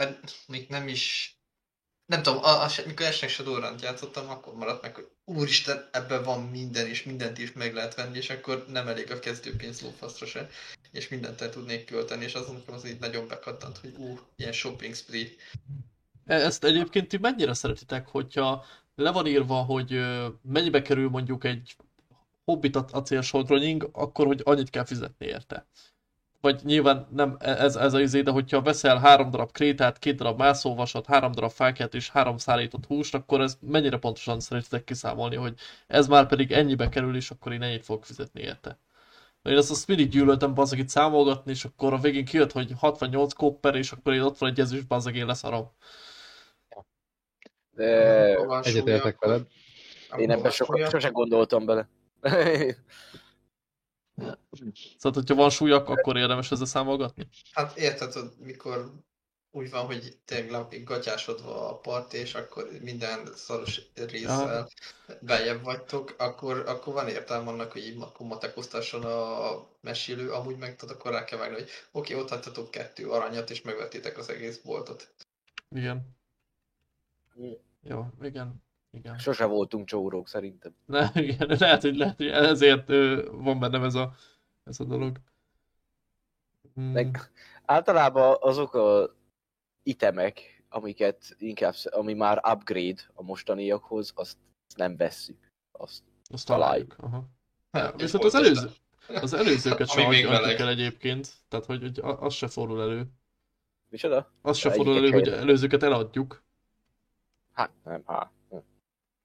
még nem is nem tudom, a, a, mikor esnek Shadowrun-t játszottam, akkor maradt meg, hogy úristen, ebben van minden, és mindent is meg lehet venni, és akkor nem elég a kezdőpénz lófasztra se, és mindent el tudnék költeni, és azon nekem az így nagyon bekattant, hogy ú, ilyen shopping spree. E, ezt egyébként ti mennyire szeretitek, hogyha le van írva, hogy mennyibe kerül mondjuk egy hobbit acélsodroning, akkor hogy annyit kell fizetni érte vagy nyilván nem e- ez, ez az izé, de hogyha veszel három darab krétát, két darab mászóvasat, három darab fákját és három szállított húst, akkor ez mennyire pontosan szeretitek kiszámolni, hogy ez már pedig ennyibe kerül, és akkor én ennyit fogok fizetni érte. Én azt, azt mindig gyűlöltem bazag itt számolgatni, és akkor a végén kijött, hogy 68 kopper, és akkor én ott van egy ezüst bazag, én leszarom. De... Egyetértek veled. Én ebben sosem gondoltam bele. Szóval, hogyha van súlyak, akkor érdemes ezzel számolgatni? Hát érted, hogy mikor úgy van, hogy tényleg gatyásodva a part, és akkor minden szoros részsel beljebb vagytok, akkor, akkor van értelme annak, hogy így akkor matekoztasson a mesélő, amúgy meg tudod, akkor rá kell vágni, hogy oké, okay, ott hagytatok kettő aranyat, és megvettétek az egész boltot. Igen. Jó, igen. Igen. Sose voltunk csórók szerintem. Ne, igen, lehet, hogy, lehet, hogy ezért van bennem ez a, ez a dolog. Hmm. Meg általában azok a itemek, amiket inkább, ami már upgrade a mostaniakhoz, azt nem vesszük. Azt, azt találjuk. Aha. Ja, viszont az, előző, az előzőket sem adjuk el egyébként, tehát hogy, hogy az se fordul elő. Micsoda? Az se fordul elő, hogy előzőket eladjuk. Hát nem, hát.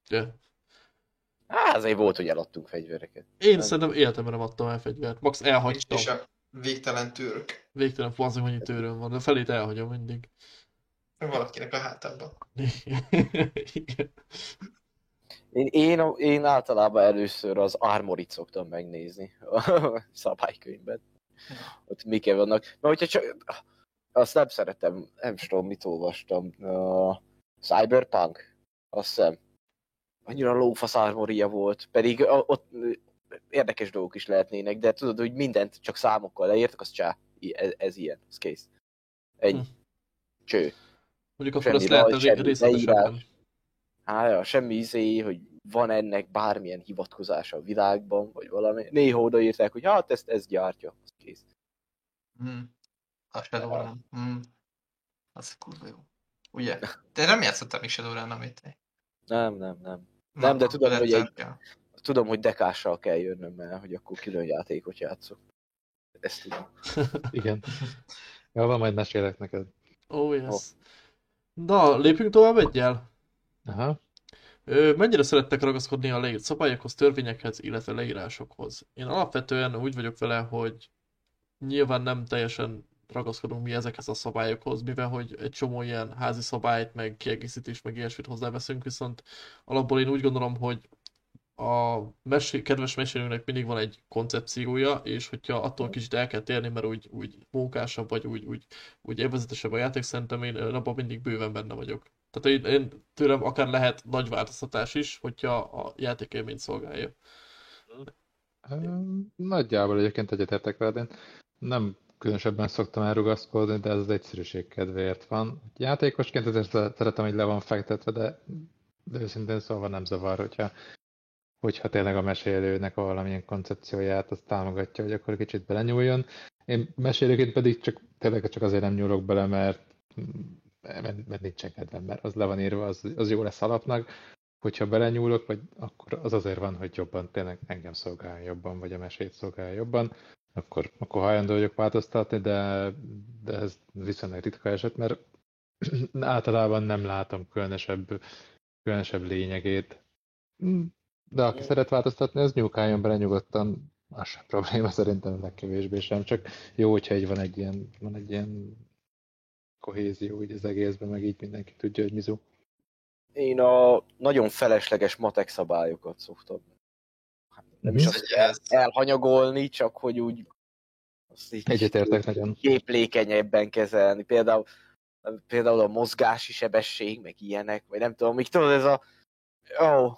Ja. Á, azért volt, hogy eladtunk fegyvereket. Én nem. szerintem életemben nem adtam el fegyvert. Max elhagytam. És a végtelen tűrök. Végtelen fazom, hogy tőröm van, de felét elhagyom mindig. Valakinek a hátában. Én, én, én általában először az armorit szoktam megnézni a szabálykönyvben. Ott mik vannak. Mert hogyha csak... Azt nem szeretem, nem tudom, mit olvastam. A Cyberpunk, azt hiszem annyira lófasz armoria volt, pedig ott érdekes dolgok is lehetnének, de tudod, hogy mindent csak számokkal leírtak, az csá, ez, ez ilyen, ez kész. Egy hm. cső. Mondjuk akkor azt lehet részletesebben. Hát ja, semmi izé, hogy van ennek bármilyen hivatkozása a világban, vagy valami. Néha odaírták, hogy hát ezt, ezt gyártja, az kész. Hmm. A Shadowrun. Hmm. Az kurva jó. Ugye? Te nem játszottál még Shadowrun, amit Nem, nem, nem. Nem, de tudom, hogy egy, tudom, hogy dekással kell jönnöm, mert hogy akkor külön játékot játszok. Ezt tudom. Igen. Ja, van, majd mesélek neked. Oh, yes. Oh. Na, lépjünk tovább egyel. Aha. Ö, mennyire szerettek ragaszkodni a leírt szabályokhoz, törvényekhez, illetve leírásokhoz? Én alapvetően úgy vagyok vele, hogy nyilván nem teljesen ragaszkodunk mi ezekhez a szabályokhoz, mivel hogy egy csomó ilyen házi szabályt, meg kiegészítés, meg ilyesmit hozzáveszünk, viszont alapból én úgy gondolom, hogy a mesé, kedves mesélőnek mindig van egy koncepciója, és hogyha attól kicsit el kell térni, mert úgy, úgy mókásabb, vagy úgy, úgy, úgy élvezetesebb a játék, szerintem én abban mindig bőven benne vagyok. Tehát én, én tőlem akár lehet nagy változtatás is, hogyha a játékélményt szolgálja. Nagyjából egyébként egyetértek veled, én nem különösebben szoktam elrugaszkodni, de ez az egyszerűség kedvéért van. Játékosként azért szeretem, hogy le van fektetve, de, de őszintén szóval nem zavar, hogyha, hogyha tényleg a mesélőnek valamilyen koncepcióját azt támogatja, hogy akkor kicsit belenyúljon. Én mesélőként pedig csak, tényleg csak azért nem nyúlok bele, mert, mert, mert nincsen kedvem, mert az le van írva, az, az jó lesz alapnak. Hogyha belenyúlok, vagy akkor az azért van, hogy jobban tényleg engem szolgálja jobban, vagy a mesét szolgálja jobban akkor, akkor hajlandó vagyok változtatni, de, de ez viszonylag ritka eset, mert általában nem látom különösebb, különösebb lényegét. De aki szeret változtatni, az nyúkáljon bele nyugodtan, az sem probléma szerintem legkevésbé sem, csak jó, hogyha egy van egy ilyen, van egy ilyen kohézió így az egészben, meg így mindenki tudja, hogy mizu. Én a nagyon felesleges matek szabályokat szoktam nem is azt el, elhanyagolni, csak hogy úgy Egyetértek nagyon. Képlékenyebben kezelni. Például, például a mozgási sebesség, meg ilyenek, vagy nem tudom, még tudod, ez a... Oh.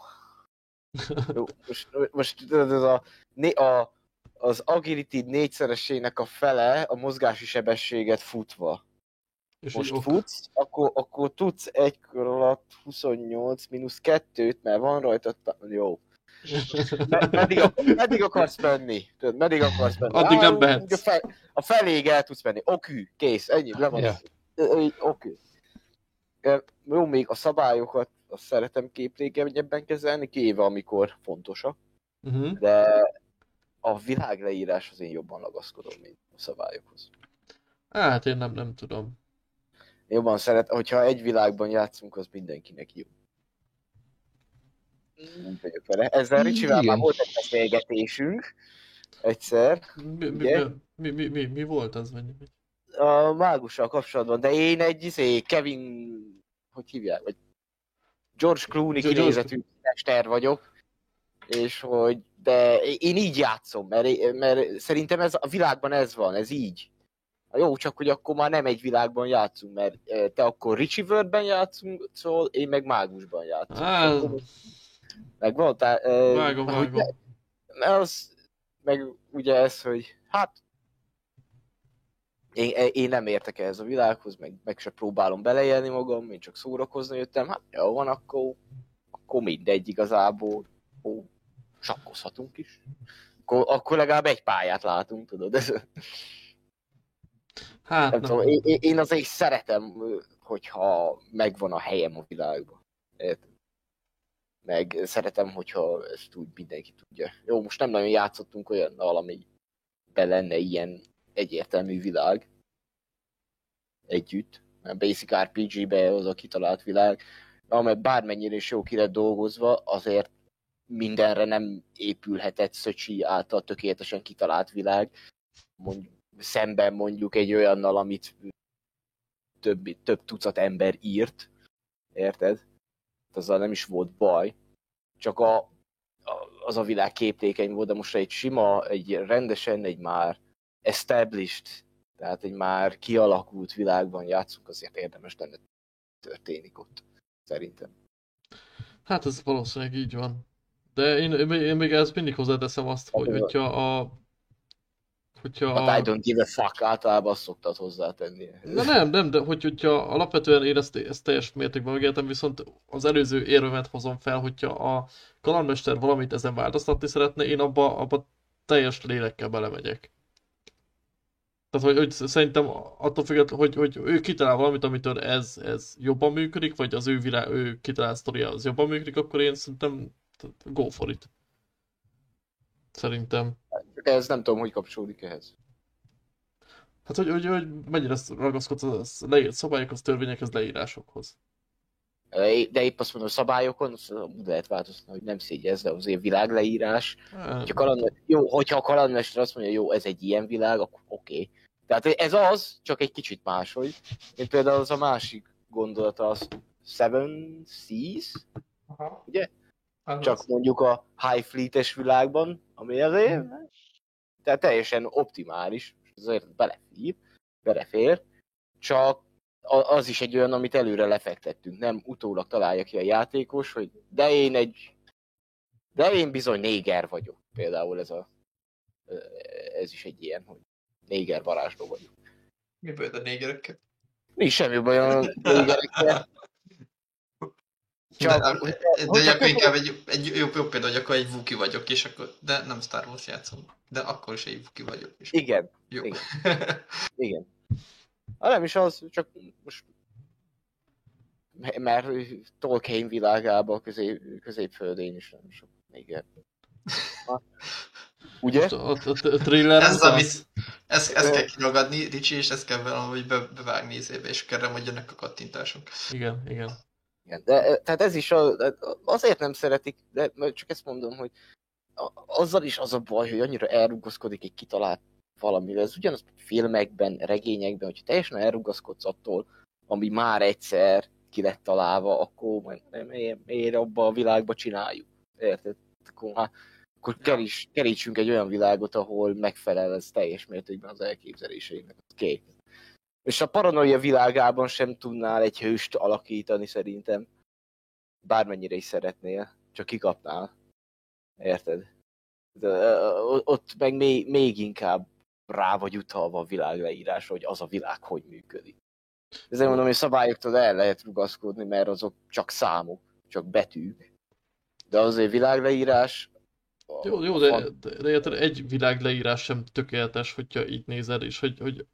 Jó, most, most tudod, ez a, a, az agility négyszeresének a fele a mozgási sebességet futva. És most futsz, akkor, akkor tudsz egy kör alatt 28 mínusz 2-t, mert van rajta, jó. Meddig, meddig akarsz menni? Tudod, meddig akarsz menni? Addig nem mehetsz. A, fel, a feléig el tudsz menni. Okű, kész, ennyi, le van. Yeah. Okű. Jó, még a szabályokat azt szeretem képlékenyebben kezelni, kivéve amikor fontosak. Uh-huh. De a világleíráshoz én jobban lagaszkodom, mint a szabályokhoz. Hát én nem, nem tudom. Jobban szeret, hogyha egy világban játszunk, az mindenkinek jó. Nem vagyok vele. Ezzel Ricsivel már volt egy beszélgetésünk egyszer. Mi, mi, mi, mi, mi, mi volt az? Vagy? A mágussal kapcsolatban, de én egy izé, Kevin, hogy hívják, vagy George Clooney George kinézetű mester vagyok, és hogy, de én így játszom, mert, mert szerintem ez a világban ez van, ez így. Jó, csak hogy akkor már nem egy világban játszunk, mert te akkor Richie World-ben játszunk, szóval én meg mágusban játszom. Ah, meg voltál... Vágom, vágom. Mert az, meg ugye ez, hogy hát én, én nem értek ehhez a világhoz, meg, meg se próbálom beleélni magam, én csak szórakozni jöttem, hát jó van, akkor, akkor mindegy igazából, ó, sakkozhatunk is. Akkor, akkor legalább egy pályát látunk, tudod, ez... Hát, nem, nem. Tudom, én, én azért szeretem, hogyha megvan a helyem a világban. Érted? meg szeretem, hogyha ezt úgy mindenki tudja. Jó, most nem nagyon játszottunk olyannal, ami be lenne ilyen egyértelmű világ. Együtt, mert Basic RPG-be az a kitalált világ, amely bármennyire is jó ki lett dolgozva, azért mindenre nem épülhetett Szöcsi által tökéletesen kitalált világ, mondjuk, szemben mondjuk egy olyannal, amit több, több tucat ember írt, érted? azzal nem is volt baj, csak a, a, az a világ képlékeny volt, de most egy sima, egy rendesen, egy már established, tehát egy már kialakult világban játszunk, azért érdemes lenne történik ott, szerintem. Hát ez valószínűleg így van. De én, én még ezt mindig hozzáteszem azt, hogy hát, hogyha a hogyha... A I don't give a fuck általában azt szoktad hozzátenni. Na nem, nem, de hogy, hogyha alapvetően én ezt, ezt teljes mértékben megértem, viszont az előző érvemet hozom fel, hogyha a kalandmester valamit ezen változtatni szeretne, én abba, abba teljes lélekkel belemegyek. Tehát, hogy, hogy szerintem attól függetlenül, hogy, hogy ő kitalál valamit, amitől ez, ez jobban működik, vagy az ő, világ, ő kitalál sztoria az jobban működik, akkor én szerintem go for it. Szerintem. Ez nem tudom, hogy kapcsolódik ehhez. Hát, hogy, hogy, hogy mennyire ragaszkodsz a leírt szabályokhoz, törvényekhez, leírásokhoz. De épp azt mondom, a szabályokon lehet változtatni, hogy nem szégyez, de azért világleírás. Hogyha kaland, jó, hogyha a kalandmester azt mondja, jó, ez egy ilyen világ, akkor oké. Okay. Tehát ez az, csak egy kicsit máshogy. Mint például az a másik gondolata, az Seven Seas, Aha. ugye? Az csak az. mondjuk a high fleet-es világban, ami azért tehát teljesen optimális, azért belefér, belefér, csak az is egy olyan, amit előre lefektettünk, nem utólag találja ki a játékos, hogy de én egy de én bizony néger vagyok. Például ez a ez is egy ilyen, hogy néger varázsló vagyok. Mi baj a négerekkel? Nincs semmi baj a négerekkel. Csak, de, hogy- de, hogy- akkor inkább egy, egy jobb, jobb példa, hogy akkor egy Vuki vagyok, és akkor, de nem Star Wars játszom, de akkor is egy Vuki vagyok. És Igen, jó. igen. igen. Ha nem is az, csak most mert Tolkien világában közép, középföldén is nem sok néger. Ugye? Most a, a, a trailer ez, után- amit, ezt, ezt kell kiragadni, Ricsi, és ezt kell valahogy be, bevágni izébe, és kell majd jönnek a kattintások. Igen, igen. Igen, de eh, tehát ez is a, azért nem szeretik, de csak ezt mondom, hogy azzal is az a baj, hogy annyira elrugaszkodik egy kitalált valamivel. Ez ugyanaz filmekben, regényekben, hogyha teljesen elrugaszkodsz attól, ami már egyszer ki lett találva, akkor majd miért, miért abba a világba csináljuk? Érted? Akkor, hát, akkor keríts, kerítsünk egy olyan világot, ahol megfelel ez teljes mértékben az elképzeléseinknek. Kék. És a paranoia világában sem tudnál egy hőst alakítani szerintem. Bármennyire is szeretnél, csak kikapnál. Érted? De, ott meg még, még inkább rá vagy utalva a világ leírásra, hogy az a világ hogy működik. Ezért mondom, hogy szabályoktól el lehet rugaszkodni, mert azok csak számok, csak betűk. De azért világleírás... Jó, jó de, de, érted, egy világ leírás sem tökéletes, hogyha így nézed, és hogy, hogy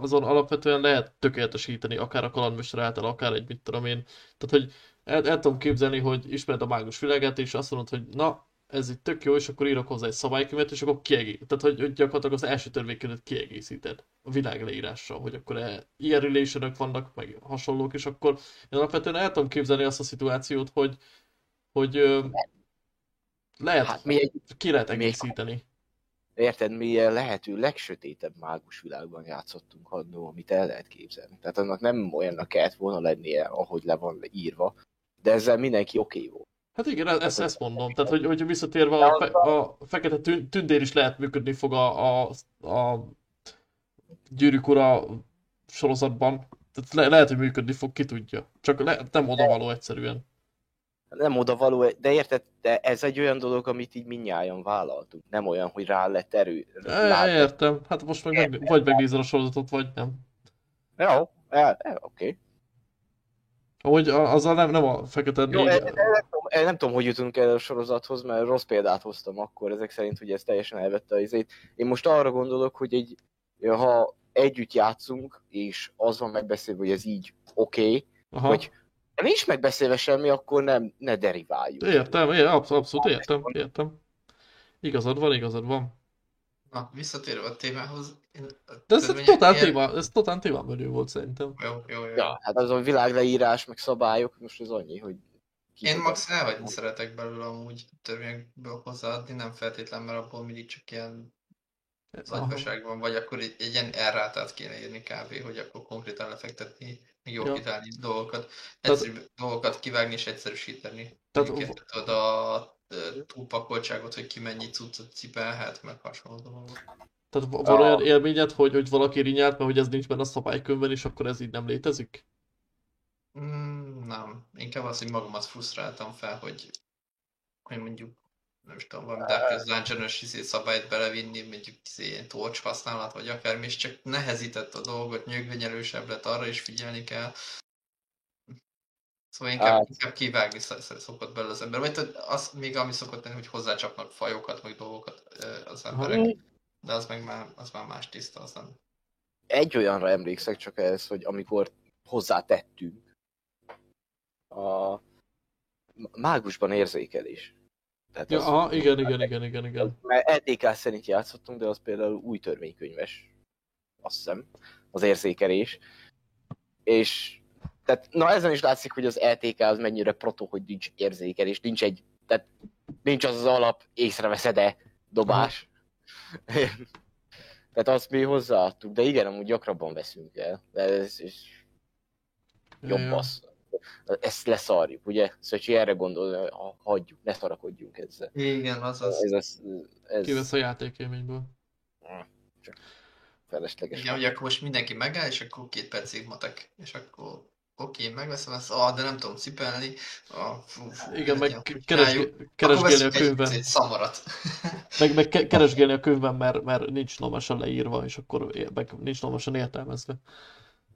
azon alapvetően lehet tökéletesíteni, akár a kalandmester által, akár egy mit tudom én. Tehát, hogy el, el tudom képzelni, hogy ismered a mágus világát, és azt mondod, hogy na, ez itt tök jó, és akkor írok hozzá egy szabálykönyvet, és akkor kiegészíted. Tehát, hogy, hogy gyakorlatilag az első törvénykönyvet kiegészíted a világ leírással, hogy akkor e, ilyen relationok vannak, meg hasonlók, és akkor én alapvetően el tudom képzelni azt a szituációt, hogy, hogy lehet, Hát mi egy, ki lehet egészíteni. érted, mi lehető legsötétebb mágus világban játszottunk annó, amit el lehet képzelni. Tehát annak nem olyannak kellett volna lennie, ahogy le van írva. De ezzel mindenki oké okay volt. Hát igen, ezt, ezt mondom. Tehát, hogy, hogy visszatérve a, fe, a fekete tün- tündér is lehet működni fog a, a, a gyűrűk ura sorozatban. Tehát le, lehet, hogy működni fog, ki tudja. Csak le, nem odavaló egyszerűen. Nem oda való, de érted, de ez egy olyan dolog, amit így minnyáján vállaltunk. Nem olyan, hogy rá lett erő. E, értem. Hát most meg, meg vagy megnézed a sorozatot, vagy nem. Jó, e, e, oké. Ahogy a- azzal nem, nem a fekete Jó, négy... e, nem, tudom, nem tudom, hogy jutunk el a sorozathoz, mert rossz példát hoztam akkor, ezek szerint, hogy ez teljesen elvette az izét. Én most arra gondolok, hogy egy, ha együtt játszunk, és az van megbeszélve, hogy ez így oké, okay, Aha. vagy nincs megbeszélve semmi, akkor nem, ne deriváljuk. Értem, é, absz- abszolút értem, értem. Igazad van, igazad van. Na, visszatérve a témához. De ez totál ilyen- téma, ez totál témamenő volt szerintem. Jó, jó, jó. Ja, hát az a világleírás, meg szabályok, most az annyi, hogy... Én max elhagyni szeretek belőle amúgy törvényekből hozzáadni, nem feltétlen, mert abból mindig csak ilyen Aha. zagyvaság van, vagy akkor egy, egy ilyen errátát kéne írni kb., hogy akkor konkrétan lefektetni, még jól Ja. dolgokat, Tehát- egyszerű dolgokat kivágni és egyszerűsíteni. Tehát- Tehát, tudod a túlpakoltságot, hogy ki mennyi cuccot cipelhet, meg hasonló dolgok. Tehát va- van olyan élményed, hogy, hogy valaki rinyált, mert hogy ez nincs benne a szabálykönyvben, és akkor ez így nem létezik? Mm, nem. Inkább az, hogy magamat frusztráltam fel, hogy, hogy mondjuk nem is tudom, valami Darkest Dungeon-ös izé szabályt belevinni, mondjuk izé, ilyen torch használat, vagy akármi, és csak nehezített a dolgot, nyögvenyelősebb lett, arra is figyelni kell. Szóval inkább, Hát. inkább kivágni sz- sz- szokott belőle az ember. Vagy az még ami szokott lenni, hogy hozzácsapnak fajokat, meg dolgokat az emberek. De az meg már, az már más tiszta, az nem. Egy olyanra emlékszek csak ez, hogy amikor hozzátettünk a mágusban érzékelés. Tehát Ja, az- aha, igen, igen, igen, igen, igen. Mert EDK szerint játszottunk, de az például új törvénykönyves, azt hiszem, az érzékelés. És tehát, na ezen is látszik, hogy az ETK az mennyire proto, hogy nincs érzékelés, nincs egy, tehát nincs az az alap észreveszed-e dobás. tehát azt mi hozzáadtuk, de igen, amúgy gyakrabban veszünk el, de ez is jobb ja. az. Ezt leszarjuk, ugye? Szóval, hogy erre gondol, ha hagyjuk, ne szarakodjunk ezzel. Igen, azaz. Ez, ez, ez Kivesz a játékélményből. felesleges. Igen, hogy akkor most mindenki megáll, és akkor két percig matek, és akkor oké, megveszem ezt, ah, de nem tudom cipelni. Ah, fú, fú, Igen, meg keresgélni a veszünk egy, könyvben. egy szamarat. Meg, meg ke- keresgélni a könyvben, mert, mert nincs normálisan leírva, és akkor meg nincs normálisan értelmezve.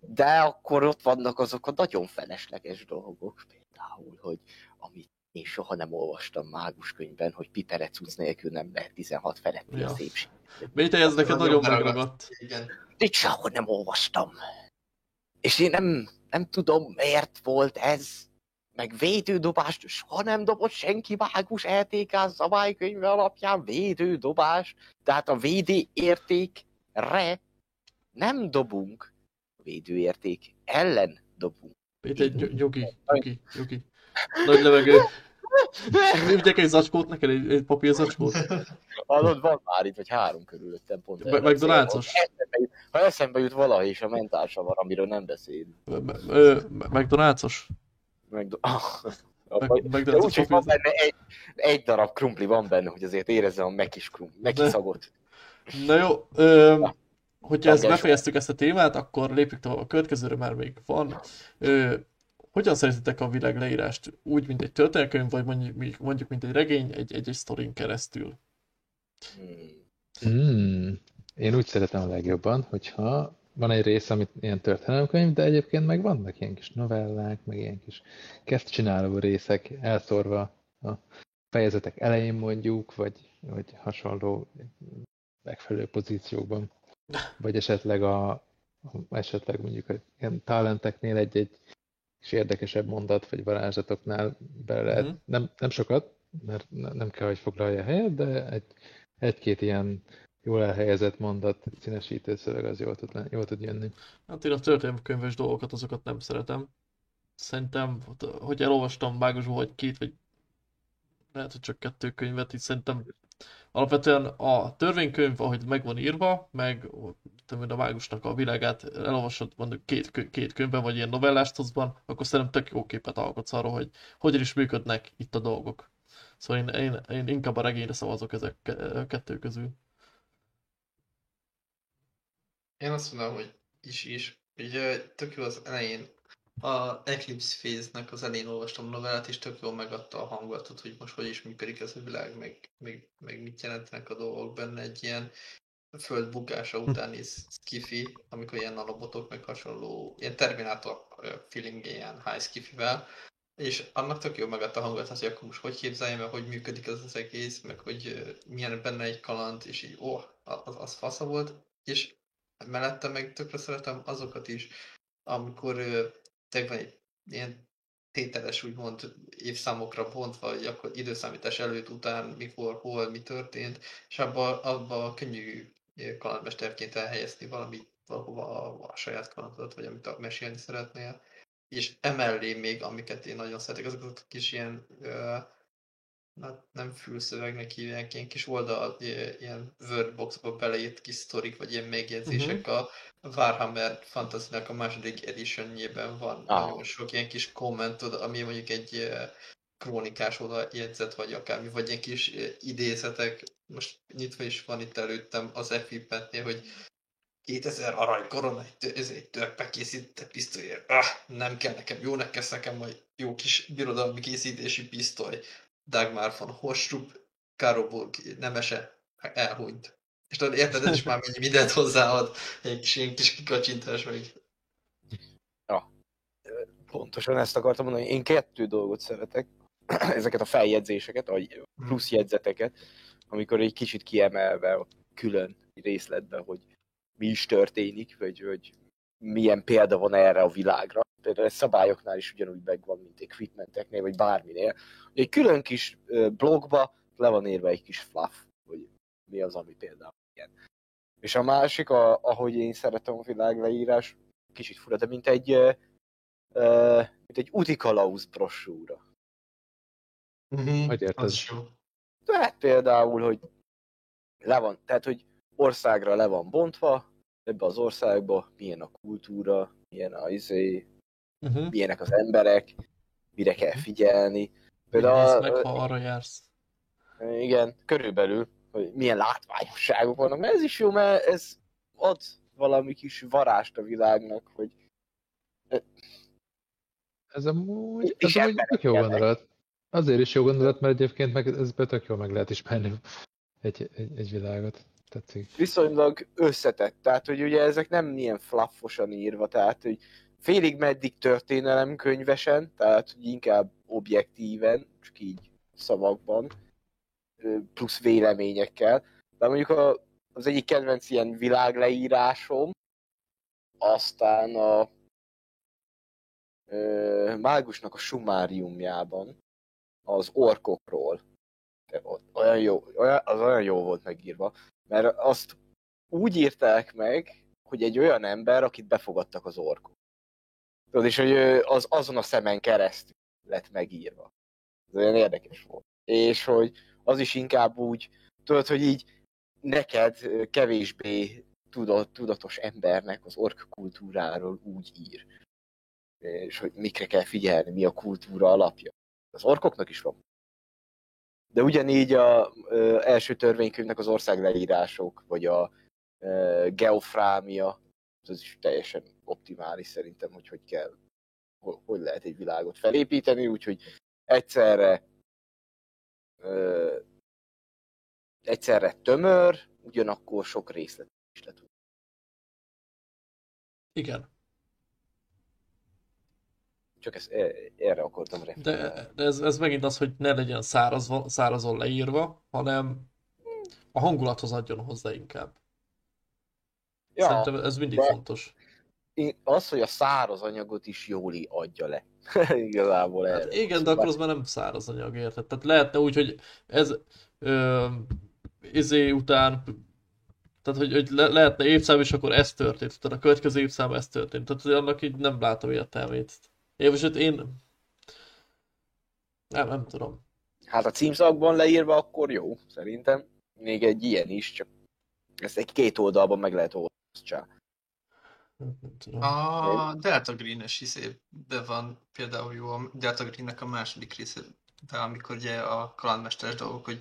De akkor ott vannak azok a nagyon felesleges dolgok, például, hogy amit én soha nem olvastam mágus könyvben, hogy piperecuc nélkül nem lehet 16 feletti Ja. a szépség. Méte, ez neked Nagyon megragadt. Igen. Itt sehol nem olvastam. És én nem, nem tudom, miért volt ez. Meg védődobást soha nem dobott senki mágus LTK szabálykönyve alapján védődobást. Tehát a védő értékre nem dobunk. Védőérték ellen dobunk. Méte, egy nyugi, nyugi, nyugi. Nagy levegő. Vigyek egy zacskót neked, egy, egy papír zacskót. Hallod, van már itt, vagy három körülöttem pont. Meg- célom. Eszembe jut- Ha eszembe jut valahogy is a mentálsavar, amiről nem beszélünk. Ö, McDonald's-os? Meg, Meg, meg úgy, hogy van benne egy, egy darab krumpli van benne, hogy azért érezzem a mekis krumpli, meki szagot. Na jó, ö, hogyha ezt befejeztük ezt a témát, akkor lépjük tovább a következőre, mert még van. Ö, hogyan szeretitek a világ leírást? Úgy, mint egy történelkönyv, vagy mondjuk, mondjuk mint egy regény, egy, egy, egy sztorin keresztül? Hmm. Hmm. Én úgy szeretem a legjobban, hogyha van egy rész, amit ilyen történelemkönyv, de egyébként meg vannak ilyen kis novellák, meg ilyen kis kezdcsináló részek elszórva a fejezetek elején mondjuk, vagy, vagy hasonló megfelelő pozíciókban. Vagy esetleg a esetleg mondjuk a ilyen talenteknél egy-egy kis érdekesebb mondat, vagy varázslatoknál bele lehet, Mhm. nem, nem sokat, mert ne- nem kell, hogy foglalja helyet, de egy, egy-két ilyen jól elhelyezett mondat, színesítő szöveg az jól tud, jól tud jönni. Hát én a történelmkönyves dolgokat, azokat nem szeretem. Szerintem, hogy elolvastam mágusból, vagy két, vagy lehet, hogy csak kettő könyvet, így szerintem alapvetően a törvénykönyv, ahogy meg van írva, meg tudom a mágusnak a világát elolvasod mondjuk két, két könyvben, vagy ilyen novellástozban, akkor szerintem tök jó képet alkotsz arról, hogy hogyan is működnek itt a dolgok. Szóval én, én, én inkább a regényre szavazok ezek ke- kettő közül. Én azt mondom, hogy is is. Ugye tök jó az elején, a Eclipse Phase-nek az elején olvastam novellát, és tök jól megadta a hangulatot, hogy most hogy is működik ez a világ, meg, meg, meg mit jelentenek a dolgok benne egy ilyen föld bukása utáni skifi, amikor ilyen nanobotok, meg hasonló, ilyen Terminátor feeling ilyen high skifivel, és annak tök jó megadta a hangulatot, hogy akkor most hogy képzeljem el, hogy működik ez az egész, meg hogy milyen benne egy kaland, és így, ó, az, az fasza volt, és mellette meg tökre szeretem azokat is, amikor tényleg ilyen tételes úgymond évszámokra bontva, hogy akkor időszámítás előtt, után, mikor, hol, mi történt, és abba, abba könnyű kalandmesterként elhelyezni valamit valahova a, a saját kalandodat, vagy amit mesélni szeretnél. És emellé még, amiket én nagyon szeretek, azokat a kis ilyen ö, hát nem fülszövegnek hívják, ilyen kis oldal, ilyen wordboxba beleírt kis sztorik, vagy ilyen megjegyzések a Warhammer Fantasy-nak a második editionjében van Ah. nagyon sok ilyen kis kommentod, ami mondjuk egy krónikás oda jegyzet, vagy akármi, vagy ilyen kis idézetek, most nyitva is van itt előttem az equipmentnél, hogy 2000 arany korona, ez egy törpe készített pisztolyért. Ah, nem kell nekem, jó neked nekem majd jó kis birodalmi készítési pisztoly. Dagmar von Hostrup, Karoburg nemese elhunyt. És tudod, érted, ez is már mindent hozzáad, egy kis ilyen kis kikacsintás meg. Pontosan ezt akartam mondani, én kettő dolgot szeretek, ezeket a feljegyzéseket, vagy plusz jegyzeteket, amikor egy kicsit kiemelve a külön részletben, hogy mi is történik, vagy hogy milyen példa van erre a világra. Például ez szabályoknál is ugyanúgy megvan, mint equipmenteknél, vagy bárminél. Egy külön kis blogba le van írva egy kis fluff, hogy mi az, ami például ilyen. És a másik, a, ahogy én szeretem a világleírás, kicsit fura, de mint egy, ö, mint egy úti kalauz brosúra. Hogy érted? Az jó. Tehát például, hogy le van, tehát, hogy országra le van bontva, ebbe az országba milyen a kultúra, milyen a izé, Uh-huh. milyenek az emberek, mire kell figyelni. Például, meg, ha arra jársz. igen, körülbelül, hogy milyen látványosságok vannak, mert ez is jó, mert ez ad valami kis varást a világnak, hogy Ez amúgy, ez amúgy tök jó gondolat. Azért is jó gondolat, mert egyébként meg ez tök jól meg lehet ismerni egy, egy, egy világot. Tetszik. viszonylag összetett, tehát hogy ugye ezek nem ilyen flaffosan írva, tehát hogy félig meddig történelemkönyvesen, tehát hogy inkább objektíven, csak így szavakban, plusz véleményekkel. De mondjuk a, az egyik kedvenc ilyen világleírásom, aztán a ö, Mágusnak a sumáriumjában az orkokról. De ott olyan jó, olyan, az olyan jó volt megírva, mert azt úgy írták meg, hogy egy olyan ember, akit befogadtak az orkok. Tudod, és hogy az azon a szemen keresztül lett megírva. Ez olyan érdekes volt. És hogy az is inkább úgy, tudod, hogy így neked kevésbé tudott, tudatos embernek az ork kultúráról úgy ír. És hogy mikre kell figyelni, mi a kultúra alapja. Az orkoknak is van. De ugyanígy a ö, első törvénykönyvnek az országleírások, vagy a ö, geofrámia, az is teljesen optimális szerintem, hogy hogy kell, hogy, lehet egy világot felépíteni, úgyhogy egyszerre ö, egyszerre tömör, ugyanakkor sok részlet is le tud. Igen. Csak ezt, e- erre akartam reflektálni. De, de ez, ez megint az, hogy ne legyen száraz, szárazon leírva, hanem a hangulathoz adjon hozzá inkább. Ja, Szerintem ez mindig de- fontos. Az, hogy a száraz anyagot is jól adja le. Igazából Hát erre. igen, de akkor az már nem száraz anyag, érted? Tehát lehetne úgy, hogy ez ö, izé után, tehát hogy, hogy le, lehetne évszám, és akkor ez történt, utána a következő évszám ez történt. Tehát hogy annak így nem látom értelmét. Én most én nem, nem tudom. Hát a címszakban leírva akkor jó, szerintem. Még egy ilyen is, csak ezt egy két oldalban meg lehet olvasni. A Delta Green-es izébe van például jó a Delta Green-nek a második része, de amikor ugye a kalandmesteres dolgok, hogy,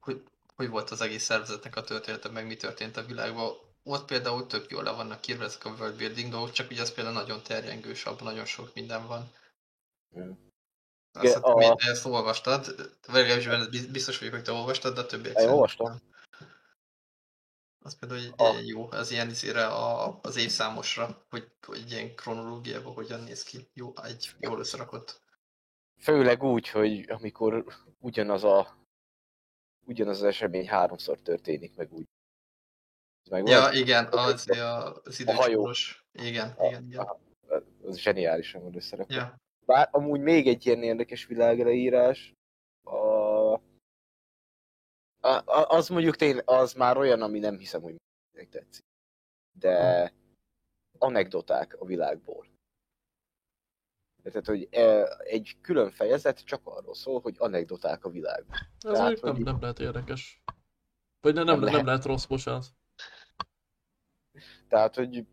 hogy hogy volt az egész szervezetnek a története, meg mi történt a világban. Ott például tök jól le vannak írva ezek a world building dolgok, csak ugye az például nagyon terjengős, abban nagyon sok minden van. Azt hiszem, a- ezt olvastad, vagy legalábbis biztos vagyok, hogy te olvastad, de a többiek Én olvastam. Az például A- jó, az ilyen izére a, az évszámosra, hogy, hogy ilyen kronológiában hogyan néz ki. Jó, egy jól összerakott. Főleg úgy, hogy amikor ugyanaz a ugyanaz az esemény háromszor történik, meg úgy. Meg Ja, van? igen, az, az A hajó. időcsúros. Igen, igen, igen. Az zseniálisan van összerakva. Ja. Bár amúgy még egy ilyen érdekes világleírás, a... A, az mondjuk tényleg, az már olyan, ami nem hiszem, hogy mindenkinek tetszik. De anekdoták a világból. Tehát, hogy e, egy külön fejezet csak arról szól, hogy anekdoták a világból. Ez Tehát, nem, nem lehet érdekes. Vagy ne, nem, Nem nem, lehet. lehet rossz, bocsánat. Tehát, hogy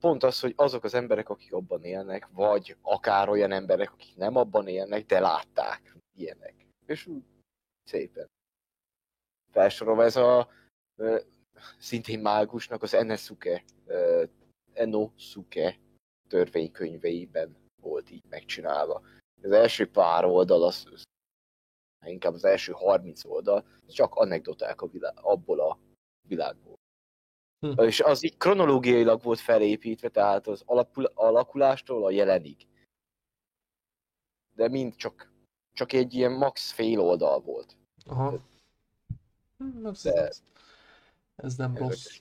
pont az, hogy azok az emberek, akik abban élnek, vagy akár olyan emberek, akik nem abban élnek, de látták ilyenek. És szépen felsorolva ez a ö, szintén mágusnak az Enesuke, ö, Enosuke törvénykönyveiben volt így megcsinálva. Az első pár oldal, az, az inkább az első 30 oldal, csak anekdoták a világ, abból a világból. Hm. És az így kronológiailag volt felépítve, tehát az alapul, alakulástól a jelenig. De mind csak, csak egy ilyen max fél oldal volt. Aha. Ez, De- ez, nem rossz.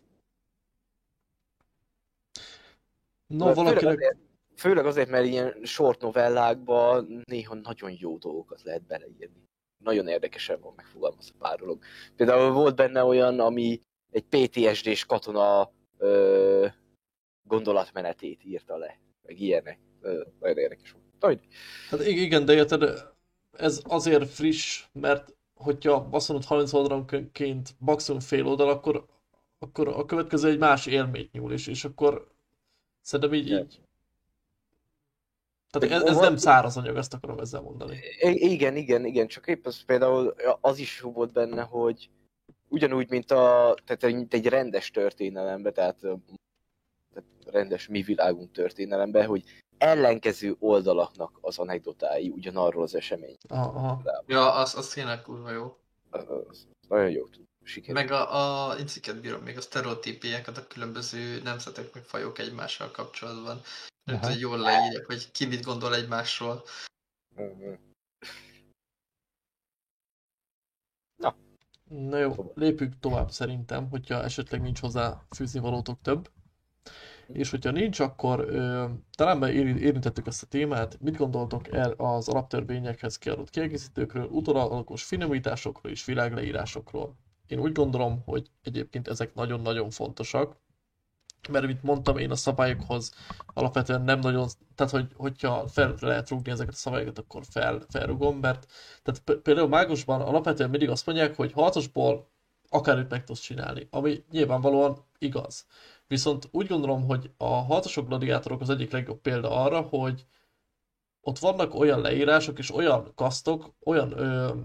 No, Főleg valakinek... azért, főleg azért, mert ilyen short novellákban néha nagyon jó dolgokat lehet beleírni. Nagyon érdekesen van megfogalmazva pár dolog. Például volt benne olyan, ami egy PTSD-s katona ö, gondolatmenetét írta le. Meg ilyenek. Ö, nagyon érdekes volt. Nagy, Hát ig- igen, de érted, ez azért friss, mert hogyha azt mondod 30 oldalanként maximum fél oldal, akkor, akkor a következő egy más élményt nyúl is, és akkor szerintem így, így Tehát ez, ez nem száraz anyag, ezt akarom ezzel mondani. Igen, igen, igen, csak épp az például az is volt benne, hogy ugyanúgy, mint, a, tehát egy- mint egy rendes történelembe, tehát, tehát rendes mi világunk történelembe, hogy ellenkező oldalaknak az anekdotái ugyanarról az esemény. Aha. Ja, az, az tényleg kurva jó. Az Nagyon jó sikerült. Meg a, a inciket bírom, még a sztereotípiákat a különböző nemzetek meg fajok egymással kapcsolatban. Nem tudom, jól leírják, hogy ki mit gondol egymásról. Mhm. Na jó, lépjünk tovább szerintem, hogyha esetleg nincs hozzá fűzni valótok több. És hogyha nincs, akkor ö, talán már éri- érintettük ezt a témát. Mit gondoltok el az alaptörvényekhez kiadott kiegészítőkről, utólagos finomításokról és világleírásokról? Én úgy gondolom, hogy egyébként ezek nagyon-nagyon fontosak, mert mint mondtam, én a szabályokhoz alapvetően nem nagyon, tehát hogy, hogyha fel lehet rúgni ezeket a szabályokat, akkor fel, felrugom, mert tehát például mágusban alapvetően mindig azt mondják, hogy hatosból akármit meg tudsz csinálni, ami nyilvánvalóan igaz. Viszont úgy gondolom, hogy a hatosok gladiátorok az egyik legjobb példa arra, hogy ott vannak olyan leírások és olyan kasztok, olyan ö,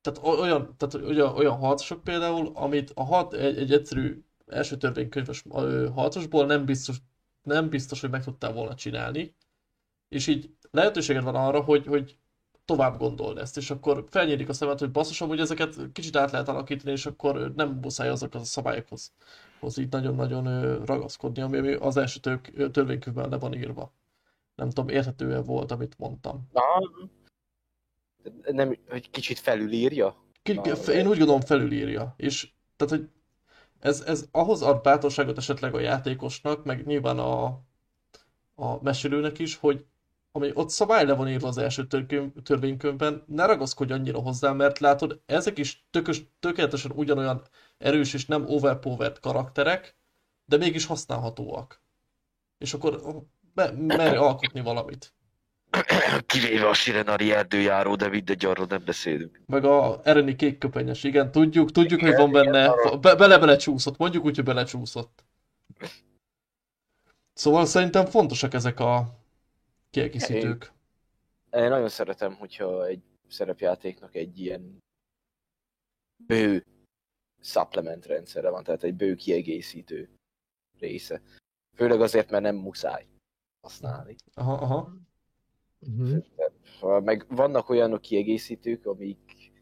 tehát olyan, tehát olyan, olyan harcosok például, amit a hat, egy, egy egyszerű első törvénykönyves harcosból nem biztos, nem biztos, hogy meg tudtál volna csinálni, és így lehetőséged van arra, hogy, hogy tovább gondold ezt, és akkor felnyílik a szemed, hogy basszus, hogy ezeket kicsit át lehet alakítani, és akkor nem muszáj azokhoz a szabályokhoz hoz így nagyon-nagyon ragaszkodni, ami ami az első tör, törvénykönyvben le van írva. Nem tudom, érthetően volt, amit mondtam. Na, nem, hogy kicsit felülírja? Ki- Na, ki- Én úgy gondolom felülírja, és tehát, hogy ez, ez ahhoz ad bátorságot esetleg a játékosnak, meg nyilván a, a mesélőnek is, hogy ami ott szabály le van írva az első törvénykönyvben, ne ragaszkodj annyira hozzá, mert látod, ezek is tökös, tökéletesen ugyanolyan erős és nem overpowered karakterek, de mégis használhatóak. És akkor be, merj alkotni valamit. Kivéve a Sirenari erdőjáró, de mindegy, arról nem beszélünk. Meg a Ereni kék köpenyes, igen, tudjuk, tudjuk, hogy van benne, be, bele-bele csúszott, mondjuk úgy, hogy belecsúszott. Szóval szerintem fontosak ezek a kiegészítők. Én nagyon szeretem, hogyha egy szerepjátéknak egy ilyen bő supplement rendszere van, tehát egy bő kiegészítő része. Főleg azért, mert nem muszáj használni. Aha, aha. Szóval Meg vannak olyanok kiegészítők, amik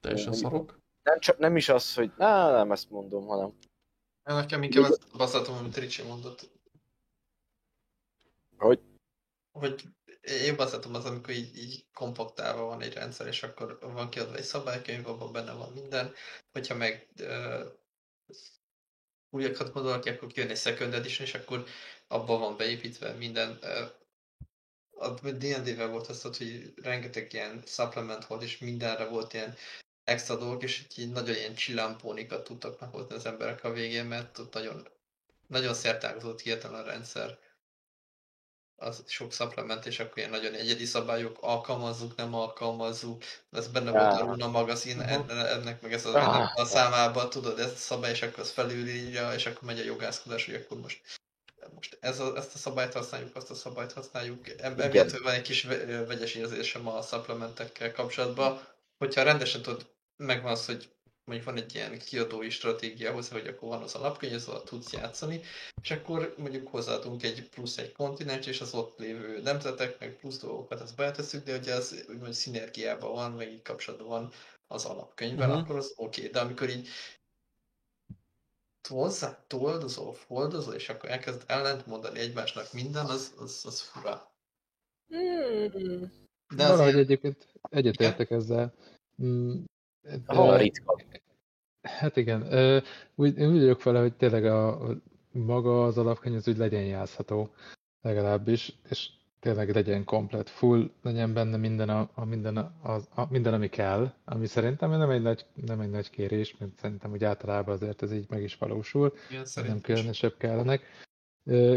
Teljesen szarok. nem, csak, nem is az, hogy na, nem ezt mondom, hanem Nekem inkább azt basszatom, amit Ricsi mondott. Hogy? Hogy én basszatom az, amikor így, így kompaktálva van egy rendszer, és akkor van kiadva egy szabálykönyv, abban benne van minden. Hogyha meg újakat gondolok, ki, akkor kijön egy second edition, és akkor abban van beépítve minden. Uh, a D&D-vel volt az, hogy rengeteg ilyen supplement volt, és mindenre volt ilyen extra dolgok, és így nagyon ilyen csillámpónikat tudtak meghozni az emberek a végén, mert ott nagyon, nagyon szertágazott hihetetlen a rendszer. Az sok supplement, és akkor ilyen nagyon egyedi szabályok, alkalmazzuk, nem alkalmazzuk, ez benne volt a. Runa magazin, en- ennek meg ez a, Ah. ennek a számában, tudod, ez a szabály, és akkor az felülírja, és akkor megy a jogászkodás, hogy akkor most most ez a, ezt a szabályt használjuk, azt a szabályt használjuk. Emiatt van egy kis ve- vegyes érzésem a supplementekkel kapcsolatban, hogyha rendesen tudod, megvan az, hogy mondjuk van egy ilyen kiadói stratégia hozzá, hogy akkor van az alapkönyv, azzal tudsz játszani, és akkor mondjuk hozzáadunk egy plusz egy kontinens, és az ott lévő nemzetek, meg plusz dolgokat, ezt betesszük, de ugye az úgymond szinergiában van, meg így kapcsolatban van az alapkönyvben, Mhm. akkor az oké, okay. de amikor így hozzá toldozol, foldozol, és akkor elkezd ellent mondani egymásnak minden, az, az, az fura. De az Valahogy ilyen, egyébként egyetértek ezzel. De- ha ritka. Hát igen, úgy, én úgy vagyok vele, hogy tényleg a, a maga az alapkönyv az úgy legyen játszható, legalábbis, és tényleg legyen komplet, full, legyen benne minden, a, a minden, a, a, minden, ami kell, ami szerintem nem egy nagy, nem egy nagy kérés, mert szerintem úgy általában azért ez így meg is valósul, ilyen nem különösebb kellenek.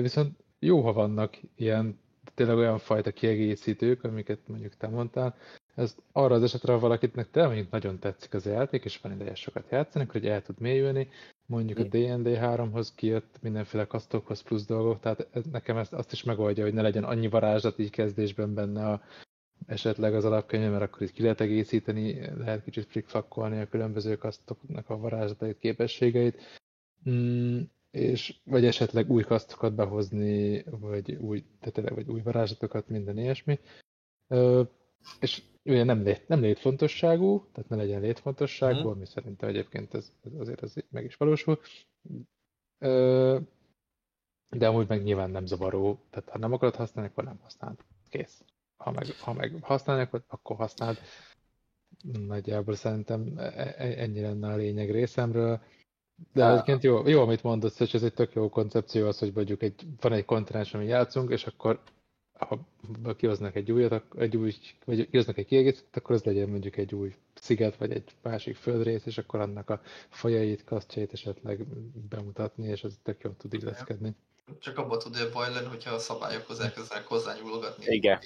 Viszont jó, ha vannak ilyen, tényleg olyan fajta kiegészítők, amiket mondjuk te mondtál, Ez arra az esetre, ha valakinek tényleg nagyon tetszik az játék, és van ideje sokat játszani, akkor hogy el tud mélyülni, mondjuk a D&D 3-hoz kijött mindenféle kasztokhoz plusz dolgok, tehát ez, nekem ezt, azt is megoldja, hogy ne legyen annyi varázslat így kezdésben benne a, esetleg az alapkönyv, mert akkor itt ki lehet egészíteni, lehet kicsit frikfakkolni a különböző kasztoknak a varázslatait, képességeit, mm, és vagy esetleg új kasztokat behozni, vagy új, tehát, vagy új varázslatokat, minden ilyesmi. Ö, és ugye nem, lét, nem létfontosságú, tehát ne legyen létfontosságú, mm. ami szerintem egyébként ez, ez azért ez meg is valósul. Ö, de amúgy meg nyilván nem zavaró, tehát ha nem akarod használni, akkor nem használod. Kész. Ha meg, ha meg használni akarod, akkor használd. Nagyjából szerintem e, e, ennyi lenne a lényeg részemről. De ah. egyébként jó, jó, amit mondasz, és ez egy tök jó koncepció az, hogy mondjuk egy, van egy kontinens, ami játszunk, és akkor ha kihoznak egy újat, egy új, vagy kihoznak egy kiegészítőt, akkor az legyen mondjuk egy új sziget, vagy egy másik földrész, és akkor annak a fajait, kasztjait esetleg bemutatni, és az tök jól tud illeszkedni. Csak abban tud baj lenni, hogyha a szabályokhoz elkezdenek hozzányúlogatni. Igen.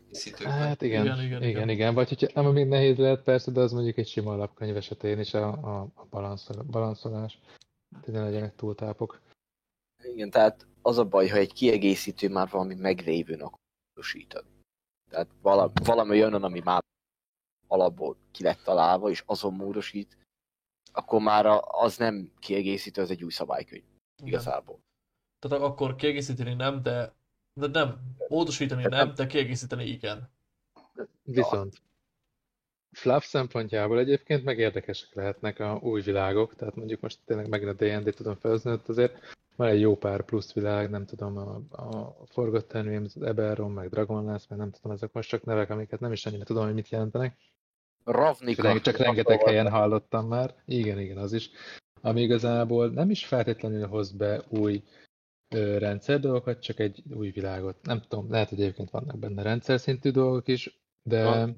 Hát igen, igen, igen, igen, igen. Vagy hogyha nem, még nehéz lehet persze, de az mondjuk egy sima alapkönyv esetén is a, a, a balanszol, balanszolás. Tehát ne legyenek túltápok. Igen, tehát az a baj, ha egy kiegészítő már valami meglévőn módosítani. Tehát valami, valami jön, ami már alapból ki lett találva, és azon módosít, akkor már az nem kiegészítő, az egy új szabálykönyv. Igen. Igazából. Tehát akkor kiegészíteni nem, de, de nem. Módosítani nem, de kiegészíteni igen. Viszont fluff szempontjából egyébként meg érdekesek lehetnek a új világok, tehát mondjuk most tényleg megint a D&D tudom felhozni, azért van egy jó pár plusz világ, nem tudom, a, a Forgotten Realms, Eberron, meg Dragonlance, meg nem tudom, ezek most csak nevek, amiket nem is annyira tudom, hogy mit jelentenek. Ravnica. Csak rengeteg helyen hallottam már. Igen, igen, az is. Ami igazából nem is feltétlenül hoz be új ö, rendszer dolgokat, csak egy új világot. Nem tudom, lehet, hogy egyébként vannak benne rendszer szintű dolgok is, de ha.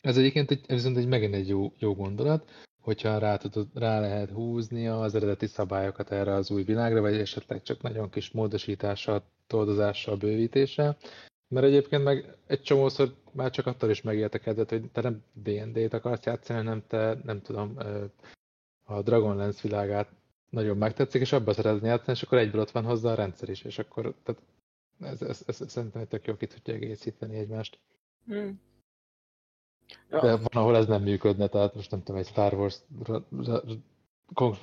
ez egyébként egy, viszont egy megint egy jó, jó gondolat hogyha rá, tudod, rá lehet húzni az eredeti szabályokat erre az új világra, vagy esetleg csak nagyon kis módosítással, toldozással, bővítéssel. Mert egyébként meg egy csomószor már csak attól is megérte kedvet, hogy te nem D&D-t akarsz játszani, hanem te, nem tudom, a Dragonlance világát nagyon megtetszik, és abban szeretnél játszani, és akkor egyből ott van hozzá a rendszer is, és akkor tehát ez, ez, ez, ez szerintem tök jó ki tudja egészíteni egymást. Hmm. Ja. De van, ahol ez nem működne, tehát most nem tudom, egy Star Wars,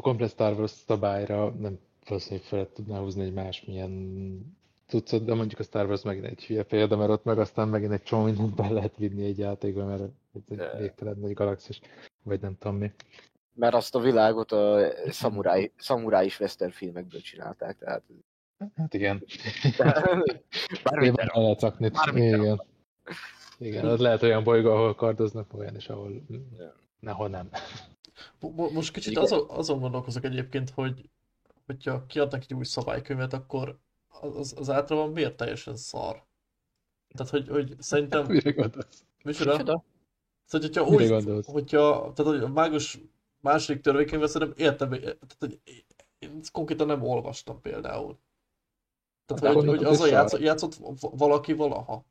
komplet Star Wars szabályra nem valószínűleg fel tudná húzni egy másmilyen tudszod, de mondjuk a Star Wars megint egy hülye példa, mert ott meg aztán megint egy csomó mindent be lehet vinni egy játékba, mert egy végtelen nagy galaxis, vagy nem tudom mi. Mert azt a világot a szamuráj, szamuráj is western filmekből csinálták, tehát... Hát igen. Bármit szakni. Igen. Igen, az lehet olyan bolygó, ahol kardoznak, olyan is, ahol nehol nem. Most kicsit azon, azon gondolkozok egyébként, hogy hogyha kiadnak egy új szabálykönyvet, akkor az, az általában miért teljesen szar? Tehát, hogy, hogy szerintem... Mire gondolsz? Micsoda? Micsoda? Szóval, hogyha új, gondolsz? hogyha, tehát, hogy a mágus második törvénykönyvet szerintem értem, tehát, hogy én konkrétan nem olvastam például. Tehát, hát, hogy, hogy azon játszott, játszott valaki valaha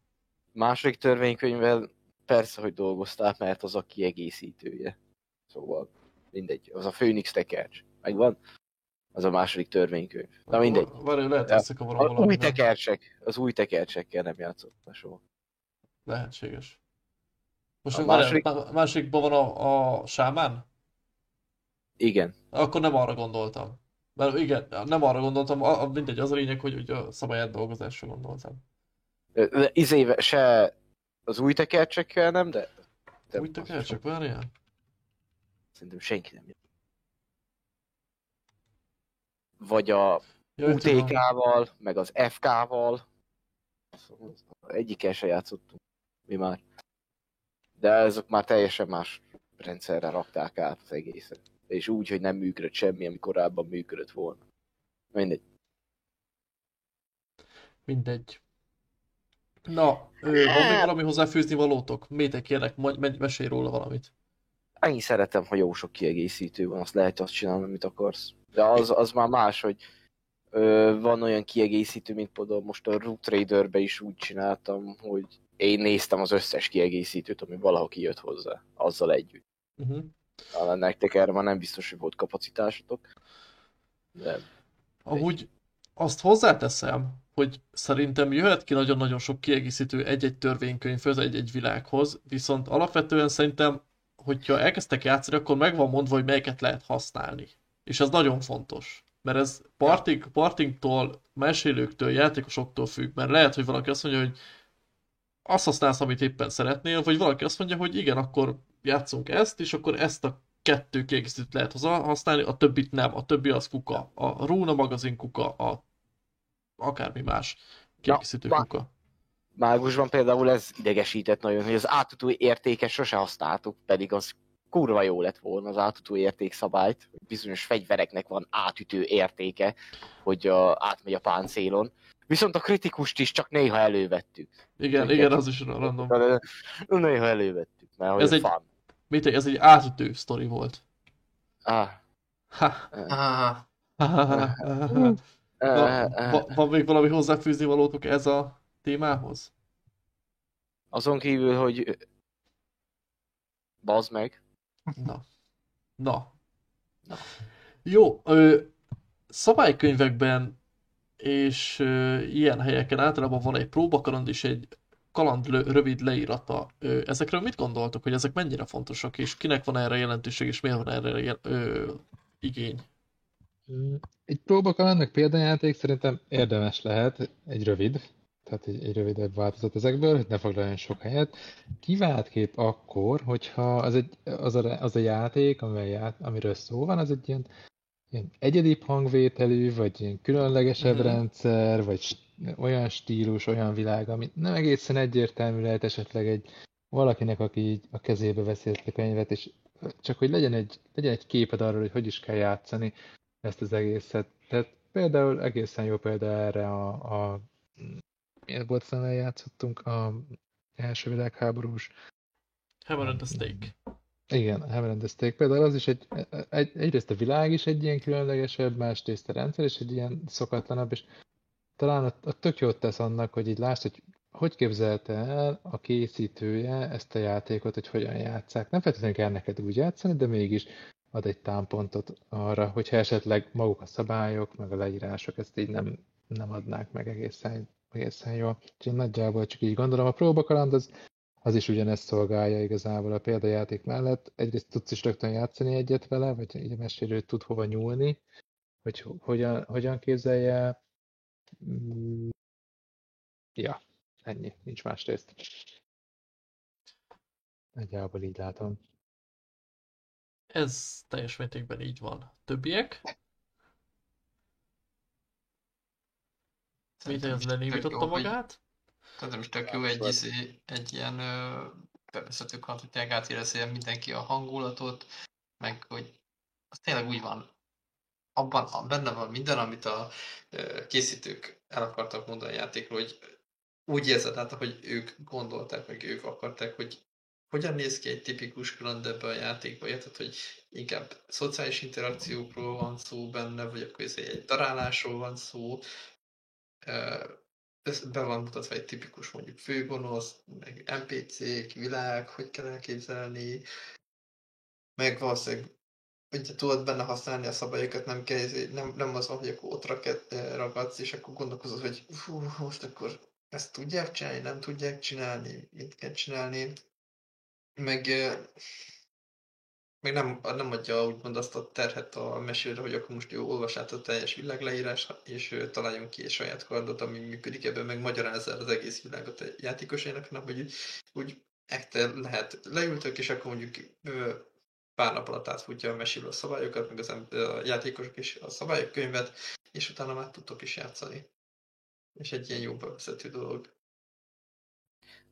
második törvénykönyvvel persze, hogy dolgozták, mert az a kiegészítője. Szóval mindegy, az a Phoenix tekercs. Megvan? Az a második törvénykönyv. Na mindegy. Várj, lehet összekavarom Az új tekercsek, az új tekercsekkel nem játszott soha. Lehetséges. Most a második... másikban van a, a sámán? Igen. Akkor nem arra gondoltam. Mert igen, nem arra gondoltam, a, a, mindegy, az a lényeg, hogy, hogy a szabályát dolgozásra gondoltam. Izéve se az új tekercsekkel nem, de... de új tekercsek, várjál? Szerintem senki nem jön. Vagy a UTK-val, meg az FK-val. Egyikkel se játszottunk. Mi már. De ezek már teljesen más rendszerre rakták át az egészet. És úgy, hogy nem működött semmi, ami korábban működött volna. Mindegy. Mindegy. Na, ő, van még valami hozzáfűzni valótok? Métek kérlek, mesélj róla valamit. Annyi szeretem, ha jó sok kiegészítő van, azt lehet azt csinálni, amit akarsz. De az, az már más, hogy ö, van olyan kiegészítő, mint például most a Root Traderbe is úgy csináltam, hogy én néztem az összes kiegészítőt, ami valaha kijött hozzá, azzal együtt. Uh-huh. Talán nektek erre már nem biztos, hogy volt kapacitásotok. De Amúgy azt hozzáteszem, hogy szerintem jöhet ki nagyon-nagyon sok kiegészítő egy-egy törvénykönyvhöz, egy-egy világhoz, viszont alapvetően szerintem, hogyha elkezdtek játszani, akkor meg van mondva, hogy melyiket lehet használni. És ez nagyon fontos. Mert ez parting, partingtól, mesélőktől, játékosoktól függ, mert lehet, hogy valaki azt mondja, hogy azt használsz, amit éppen szeretnél, vagy valaki azt mondja, hogy igen, akkor játszunk ezt, és akkor ezt a kettő kiegészítőt lehet használni, a többit nem, a többi az kuka. A Runa magazin kuka, a akármi más kiegészítő Na, kuka. Mágusban például ez idegesített nagyon, hogy az átutó értéket sose használtuk, pedig az kurva jó lett volna az átutó értékszabályt. Bizonyos fegyvereknek van átütő értéke, hogy uh, átmegy a páncélon. Viszont a kritikust is csak néha elővettük. Igen, igen, az is random. Néha elővettük, mert Ez egy- fun. Mit, ez egy átütő sztori volt. Ah, Ha. Ah, Ha, ha, ha, ha, Va, va, van még valami hozzáfűzni valótok ez a témához? Azon kívül, hogy bazd meg. Na. Na. Jó, ö, szabálykönyvekben és ö, ilyen helyeken általában van egy próbakaland és egy kaland rövid leírata. Ö, ezekről mit gondoltok, hogy ezek mennyire fontosak, és kinek van erre jelentőség, és miért van erre ö, igény? Egy próbakalandnak példajáték szerintem érdemes lehet, egy rövid, tehát egy, egy rövidebb változat ezekből, hogy ne foglaljon sok helyet. Kivált kép akkor, hogyha az, egy, az, a, az a játék, amely ját, amiről szó van, az egy ilyen, ilyen egyedibb hangvételű, vagy ilyen különlegesebb Mhm. rendszer, vagy olyan stílus, olyan világ, ami nem egészen egyértelmű lehet esetleg egy valakinek, aki így a kezébe veszi ezt a könyvet, és csak hogy legyen egy, legyen egy képed arról, hogy hogy is kell játszani ezt az egészet. Tehát például egészen jó példa erre a, a milyen volt amivel játszottunk, a első világháborús. Hammer and the Stake. Igen, a Hammer and the Stake például az is egy, egy, egyrészt a világ is egy ilyen különlegesebb, másrészt a rendszer is egy ilyen szokatlanabb, és talán ott, ott tök jót tesz annak, hogy így lásd, hogy hogy képzelte el a készítője ezt a játékot, hogy hogyan játszák. Nem feltétlenül kell neked úgy játszani, de mégis ad egy támpontot arra, hogyha esetleg maguk a szabályok, meg a leírások ezt így nem, nem adnák meg egészen, egészen jól. Úgyhogy én nagyjából csak így gondolom. A próbakaland az, az is ugyanezt szolgálja igazából a példajáték mellett. Egyrészt tudsz is rögtön játszani egyet vele, vagy így a mesélő tud hova nyúlni, hogy ho- hogyan, hogyan képzelje el. Mm, Ja, ennyi, nincs más részt. Nagyjából így látom. Ez teljes mértékben így van. Többiek? Mit ez hogy- magát? Szerintem is tök jó egy, izé, egy ilyen ö, bevezető kant, hogy tényleg átérezze mindenki a hangulatot, meg hogy az tényleg úgy van. Abban a- benne van minden, amit a ö, készítők el akartak mondani a játékról, hogy úgy érzed át, hogy ők gondolták, meg ők akarták, hogy hogyan néz ki egy tipikus kaland ebbe a érted, hogy inkább szociális interakciókról van szó benne, vagy akkor ez egy darálásról van szó, ez be van mutatva egy tipikus mondjuk főgonosz, meg NPC-k, világ, hogy kell elképzelni, meg valószínűleg ugye tudod benne használni a szabályokat, nem, kell, nem, nem az van, hogy akkor ott raket, ragadsz, és akkor gondolkozod, hogy fú, most akkor ezt tudják csinálni, nem tudják csinálni, mit kell csinálni, meg, meg nem, nem adja úgymond azt a terhet a mesélre, hogy akkor most jó, olvas át a teljes világleírás, és ö, találjon ki egy saját kardot, ami működik ebben, meg magyarázza az egész világot a játékosainak, hanem hogy úgy, ekte lehet leültök, és akkor mondjuk pár nap alatt átfutja a mesélő a szabályokat, meg az a játékosok is a szabályokkönyvet, és utána már tudtok is játszani. És egy ilyen jó bevezető dolog.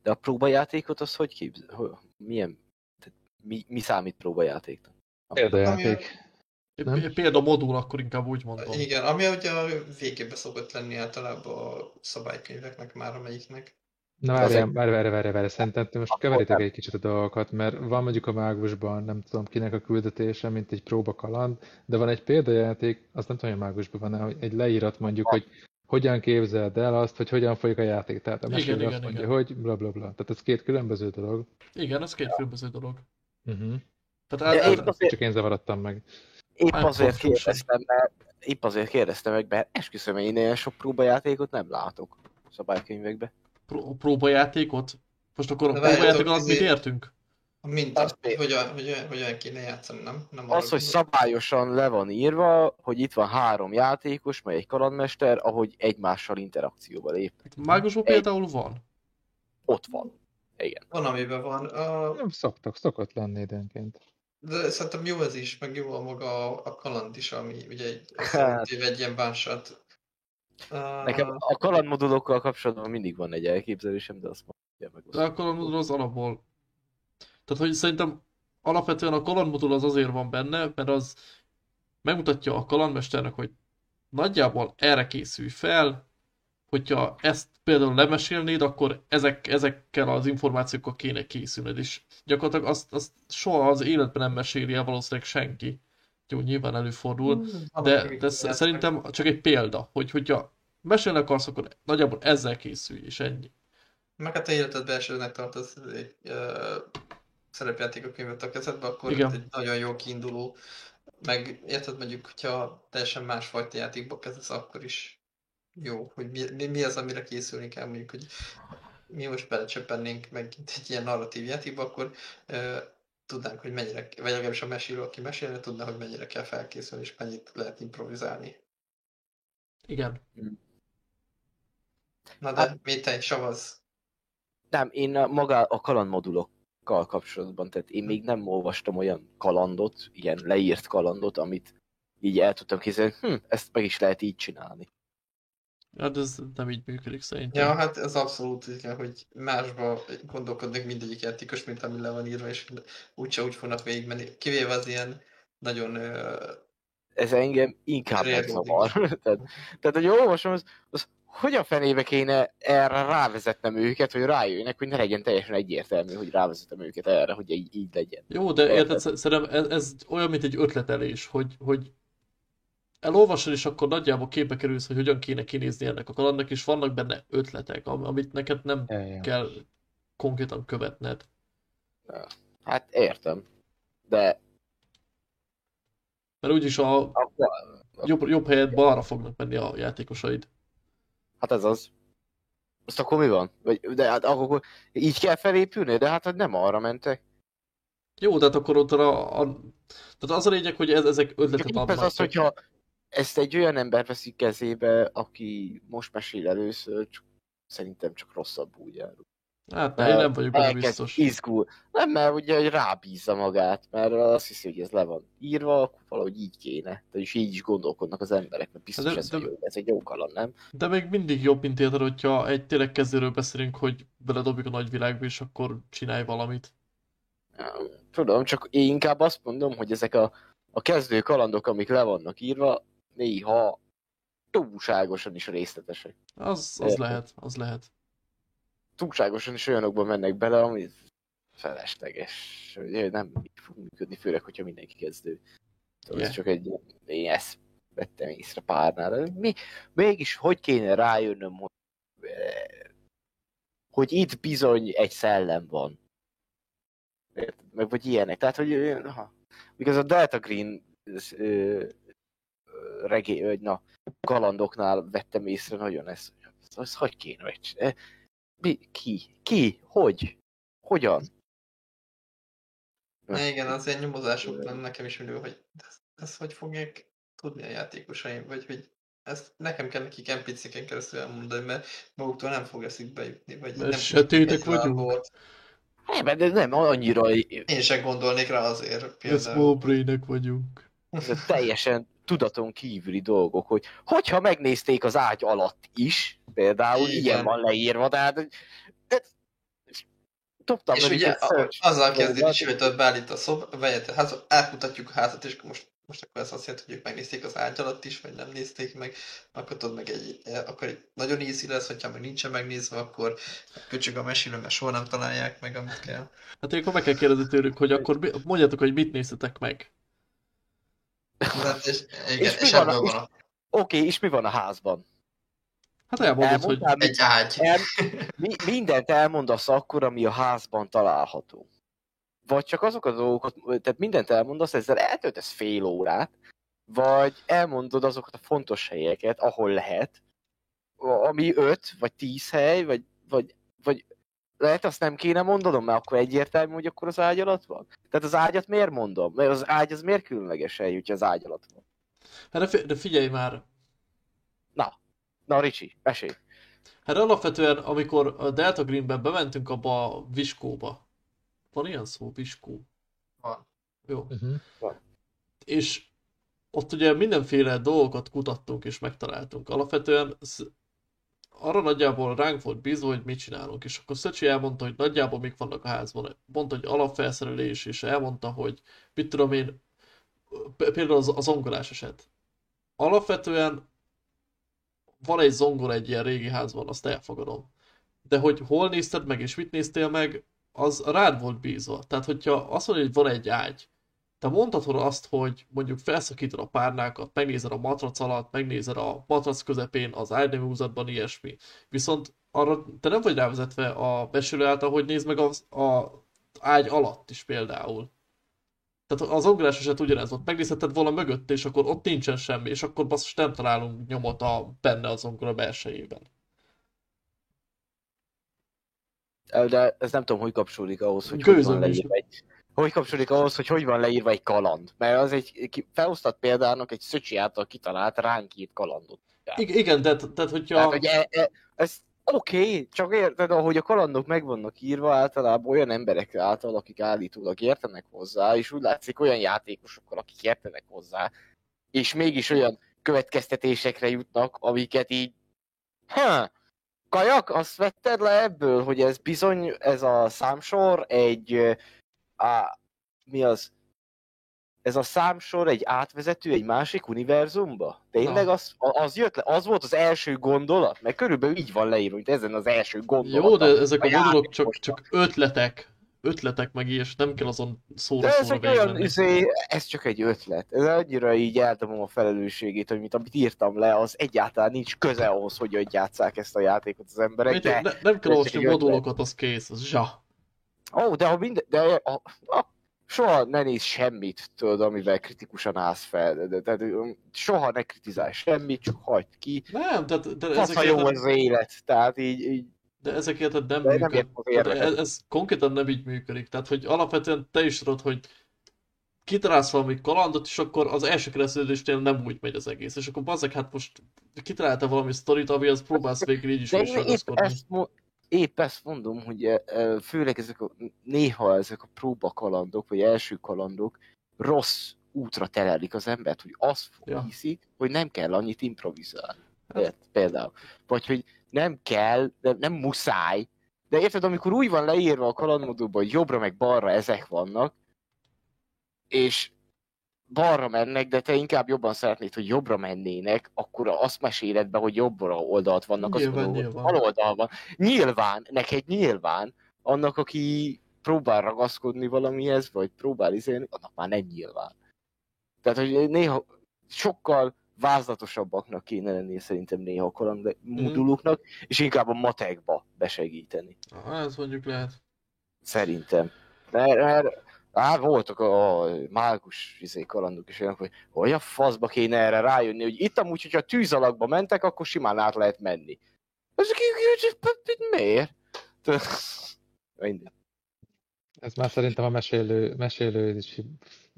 De a próbajátékot az hogy? Hogy, milyen? Tehát mi, mi számít próbajátéknak? Példajáték. Nem? Példa modul, akkor inkább úgy mondom. Igen, ami ugye a végében szokott lenni általában a szabálykönyveknek már amelyiknek. Na várjál, egy- várj, várj, várj, várj, szerintem te most keveritek egy kicsit a dolgokat, mert van mondjuk a mágusban, nem tudom kinek a küldetése, mint egy próbakaland, de van egy példajáték, azt nem tudom, hogy a mágusban van, hogy egy leírat mondjuk, hogy hogyan képzeld el azt, hogy hogyan folyik a játék. Tehát a Igen, mesélő igen, azt mondja, igen. hogy bla bla bla. Tehát ez két különböző dolog. Igen, ez két különböző dolog. Uh-huh. Tehát De át, épp azért- Csak én zavarodtam meg. Épp Hát, azért kérdeztem, mert épp azért kérdeztem meg, mert esküszöm, én ilyen sok próbajátékot nem látok szabálykönyvekbe. pró- próbajátékot? Most akkor a próbajáték alatt mit izé- értünk? A minta, Azt hogy hogyan, hogyan, hogyan kéne játszani, nem? nem arra Az, hogy szabályosan le van írva, hogy itt van három játékos, meg egy kalandmester, ahogy egymással interakcióba lép. Hát Mágusban Egy- például van. Ott van. Igen. Van, amiben van. A, Nem szoktak, szokott lenni időnként. de szerintem jó ez is, meg jó a maga a kaland is, ami ugye egy, Hát. egy, ilyen bánsat. Nekem a kalandmodulokkal kapcsolatban mindig van egy elképzelésem, de azt mondja meg. De a kalandmodul az alapból. Tehát, hogy szerintem alapvetően a kalandmodul az azért van benne, mert az megmutatja a kalandmesternek, hogy nagyjából erre készülj fel, hogyha ezt például lemesélnéd, akkor ezek, ezekkel az információkkal kéne készülned, és gyakorlatilag azt, azt soha az életben nem meséli el valószínűleg senki. Jó, nyilván előfordul, de, de sz- szerintem csak egy példa, hogy hogyha mesélni akarsz, akkor nagyjából ezzel készülj, és ennyi. Meg hát a életedben elsőnek tartasz egy uh, szerepjátékok könyvet a kezedbe, akkor Igen. egy nagyon jó kiinduló. Meg érted mondjuk, hogyha teljesen másfajta játékba kezdesz, akkor is jó, hogy mi, mi, mi az, amire készülni kell, mondjuk, hogy mi most belecsöppennénk megint egy ilyen narratív játékba, akkor uh, tudnánk, hogy mennyire, vagy legalábbis a mesélő, aki mesélne, tudná, hogy mennyire kell felkészülni, és mennyit lehet improvizálni. Igen. Na de, mi te, savaz? Nem, én a, maga a kalandmodulokkal kapcsolatban, tehát én még nem olvastam olyan kalandot, ilyen leírt kalandot, amit így el tudtam képzelni, hm, ezt meg is lehet így csinálni. Hát ez nem így működik szerintem. Ja, hát ez abszolút igen, hogy másba gondolkodnak mindegyik játékos, mint ami le van írva, és úgyse úgy fognak végigmenni. Kivéve az ilyen nagyon... ö, Ez engem inkább megzavar. tehát, tehát, hogy olvasom, az, az hogyan fenébe kéne erre rávezetnem őket, hogy rájöjjenek, hogy ne legyen teljesen egyértelmű, hogy rávezetem őket erre, hogy így, így legyen. Jó, de érted, sz- szerintem ez, ez olyan, mint egy ötletelés, hogy, hogy elolvasod, és akkor nagyjából képbe kerülsz, hogy hogyan kéne kinézni ennek a kalandnak, és vannak benne ötletek, am- amit neked nem ja. kell konkrétan követned. Hát értem. De Mert úgyis a akkor, jobb, jobb helyet balra fognak menni a játékosaid. Hát ez az. Azt akkor mi van? Vagy, de hát akkor így kell felépülni? De hát nem arra mentek. Jó, de hát akkor ott a, a tehát az a lényeg, hogy ez, ezek ötletet épp ez adnak. az, hogyha ezt egy olyan ember veszik kezébe, aki most mesél először, csak, szerintem csak rosszabb úgy jár. Hát én nem vagyok benne biztos. Izgul. Nem, mert ugye hogy rábízza magát, mert azt hiszi, hogy ez le van írva, akkor valahogy így kéne. És így is gondolkodnak az emberek, mert biztos De- ez, de- egy jó, ez egy jó kaland, nem? De még mindig jobb, mint érted, hogyha egy tényleg kezdőről beszélünk, hogy beledobjuk a nagyvilágba, és akkor csinálj valamit. Tudom, csak én inkább azt mondom, hogy ezek a, a kezdő kalandok, amik le vannak írva, néha túlságosan is részletesek. Az, az Értem. lehet, az lehet. Túlságosan is olyanokba mennek bele, ami felesleges, hogy nem így fog működni, főleg, hogyha mindenki kezdő. Szóval Yeah. ez csak egy, én ezt vettem észre párnál. de Mi, mégis hogy kéne rájönnöm, hogy, eh, hogy itt bizony egy szellem van. Meg vagy ilyenek. Tehát, hogy ö, ha, mikor a Delta Green ez, ö, regé, vagy na, kalandoknál vettem észre nagyon ezt, hogy ez, ez hogy kéne megcsinálni. Mi, ki? Ki? Hogy? Hogyan? Na igen, az ilyen nyomozások nem nekem is mindig, hogy ezt, ezt hogy fogják tudni a játékosaim, vagy hogy ezt nekem kell nekik NPC-ken keresztül elmondani, mert maguktól nem fog eszükbe jutni, vagy Mert nem sötétek vagyunk. Nem, de nem annyira Én sem gondolnék rá azért Ez például. brainek vagyunk. ez teljesen tudaton kívüli dolgok, hogy hogyha megnézték az ágy alatt is, például Igen. ilyen van leírva, de hát de, dobtam És ugye azzal kezdik, dolgot. hogy sőt, beállít a szob, bejött a házba, átmutatjuk a házat, és most, most akkor ez azt jelenti, hogy ők megnézték az ágy alatt is, vagy nem nézték meg, akkor tudod meg egy, akkor egy nagyon easy lesz, hogyha meg nincsen megnézve, akkor köcsög a mesélő, mert soha nem találják meg, amit kell. Hát akkor meg kell kérdezni tőlük, hogy akkor mondjátok, hogy mit néztetek meg. De, és, igen, És és, mi van a- van a... Oké, és mi van a házban? Hát elmondod, hogy Elmondtál, mi, Egy ágy. el, mi, mindent elmondasz akkor, ami a házban található. Vagy csak azokat a dolgokat, tehát mindent elmondasz, ezzel eltöltesz fél órát, vagy elmondod azokat a fontos helyeket, ahol lehet, ami öt, vagy tíz hely, vagy, vagy, vagy lehet azt nem kéne mondanom, mert akkor egyértelmű, hogy akkor az ágy alatt van. Tehát az ágyat miért mondom? Mert az ágy az miért különleges hely, hogyha az ágy alatt van? hát de, fi- de figyelj már, Na, Ricsi, mesélj. hát alapvetően, amikor a Delta Greenben bementünk abba a Viskóba, van ilyen szó, Viskó? Van. Jó. Uh-huh. És ott ugye mindenféle dolgokat kutattunk és megtaláltunk. Alapvetően arra nagyjából ránk volt bízva, hogy mit csinálunk, és akkor Szöcsi elmondta, hogy nagyjából mik vannak a házban. Mondta, hogy alapfelszerelés, és elmondta, hogy mit tudom én, például az, az zongorás eset. Alapvetően van egy zongora egy ilyen régi házban, azt elfogadom. De hogy hol nézted meg, és mit néztél meg, az rád volt bízva. Tehát, hogyha azt mondod, hogy van egy ágy, te mondhatod azt, hogy mondjuk felszakítod a párnákat, megnézed a matrac alatt, megnézed a matrac közepén, az ágyneműhúzatban, ilyesmi. Viszont arra te nem vagy rávezetve a besülő által, hogy nézd meg az a ágy alatt is például. Tehát az ongolás eset ugyanez volt. Megnézheted volna mögött, és akkor ott nincsen semmi, és akkor basszus nem találunk nyomot a, benne az ongora belsejében. De ez nem tudom, hogy kapcsolódik ahhoz, hogy Gőzöm is. leírva egy... Hogy kapcsolódik ahhoz, hogy hogy van leírva egy kaland? Mert az egy felosztott példának egy Szöcsi által kitalált ránk írt kalandot. I- igen, tehát, tehát hogyha... Tehát, hogy e, e, ez oké, okay, csak érted, ahogy a kalandok meg vannak írva, általában olyan emberek által, akik állítólag értenek hozzá, és úgy látszik olyan játékosokkal, akik értenek hozzá, és mégis olyan következtetésekre jutnak, amiket így, ha, kajak, azt vetted le ebből, hogy ez bizony, ez a számsor egy, á, mi az, ez a számsor egy átvezető egy másik univerzumba? Tényleg Na. az, az jött le, az volt az első gondolat? Mert körülbelül így van leírva, hogy ezen az első gondolat. Jó, de ezek a a modulok csak, csak ötletek. Ötletek meg és nem kell azon szóra De ez egy olyan, izé, ez csak egy ötlet. Ez annyira így eldobom a felelősségét, hogy mit, amit írtam le, az egyáltalán nincs köze ahhoz, hogy játsszák ezt a játékot az emberek. De, ne, nem kell olvasni modulokat, az kész, az zsa. Ó, de ha minden, de a, a, soha ne néz semmit, tudod, amivel kritikusan állsz fel. De, de, de, soha ne kritizálj semmit, csak hagyd ki. Nem, tehát, de ezek, jó az élet. Tehát így, így de ezek érted nem De nem működ. ez, ez konkrétan nem így működik. Tehát, hogy alapvetően te is tudod, hogy kitalálsz valami kalandot, és akkor az első keresztülésnél nem úgy megy az egész. És akkor bazzeg, hát most kitalálta valami sztorit, ami az próbálsz végül így is De én ezt, mo- épp ezt mondom, hogy eh, eh, főleg ezek a, néha ezek a próbakalandok, vagy első kalandok rossz útra terelik az embert, hogy azt Ja. hiszik, hogy nem kell annyit improvizálni. Hát. Például. Vagy hogy nem kell, nem, nem muszáj. De érted, amikor úgy van leírva a kalandmodulban, hogy jobbra meg balra ezek vannak, és balra mennek, de te inkább jobban szeretnéd, hogy jobbra mennének, akkor azt meséled be, hogy jobbra oldalt vannak az Nyilván, dolgok. nyilván. Oldal van. Nyilván, neked nyilván, annak, aki próbál ragaszkodni valamihez, vagy próbál izélni, annak már nem nyilván. Tehát, hogy néha sokkal vázlatosabbaknak kéne lenni szerintem néha a kaland moduloknak, és inkább a matekba besegíteni. Ah, ez mondjuk lehet. Szerintem. Mert, mert á, voltak a, a mágus izé, kalandok is olyanok, hogy hogy a faszba kéne erre rájönni, hogy itt amúgy, hogyha tűzalakba mentek, akkor simán át lehet menni. Így- miért? Mindegy. Ez már szerintem a mesélő, mesélő is,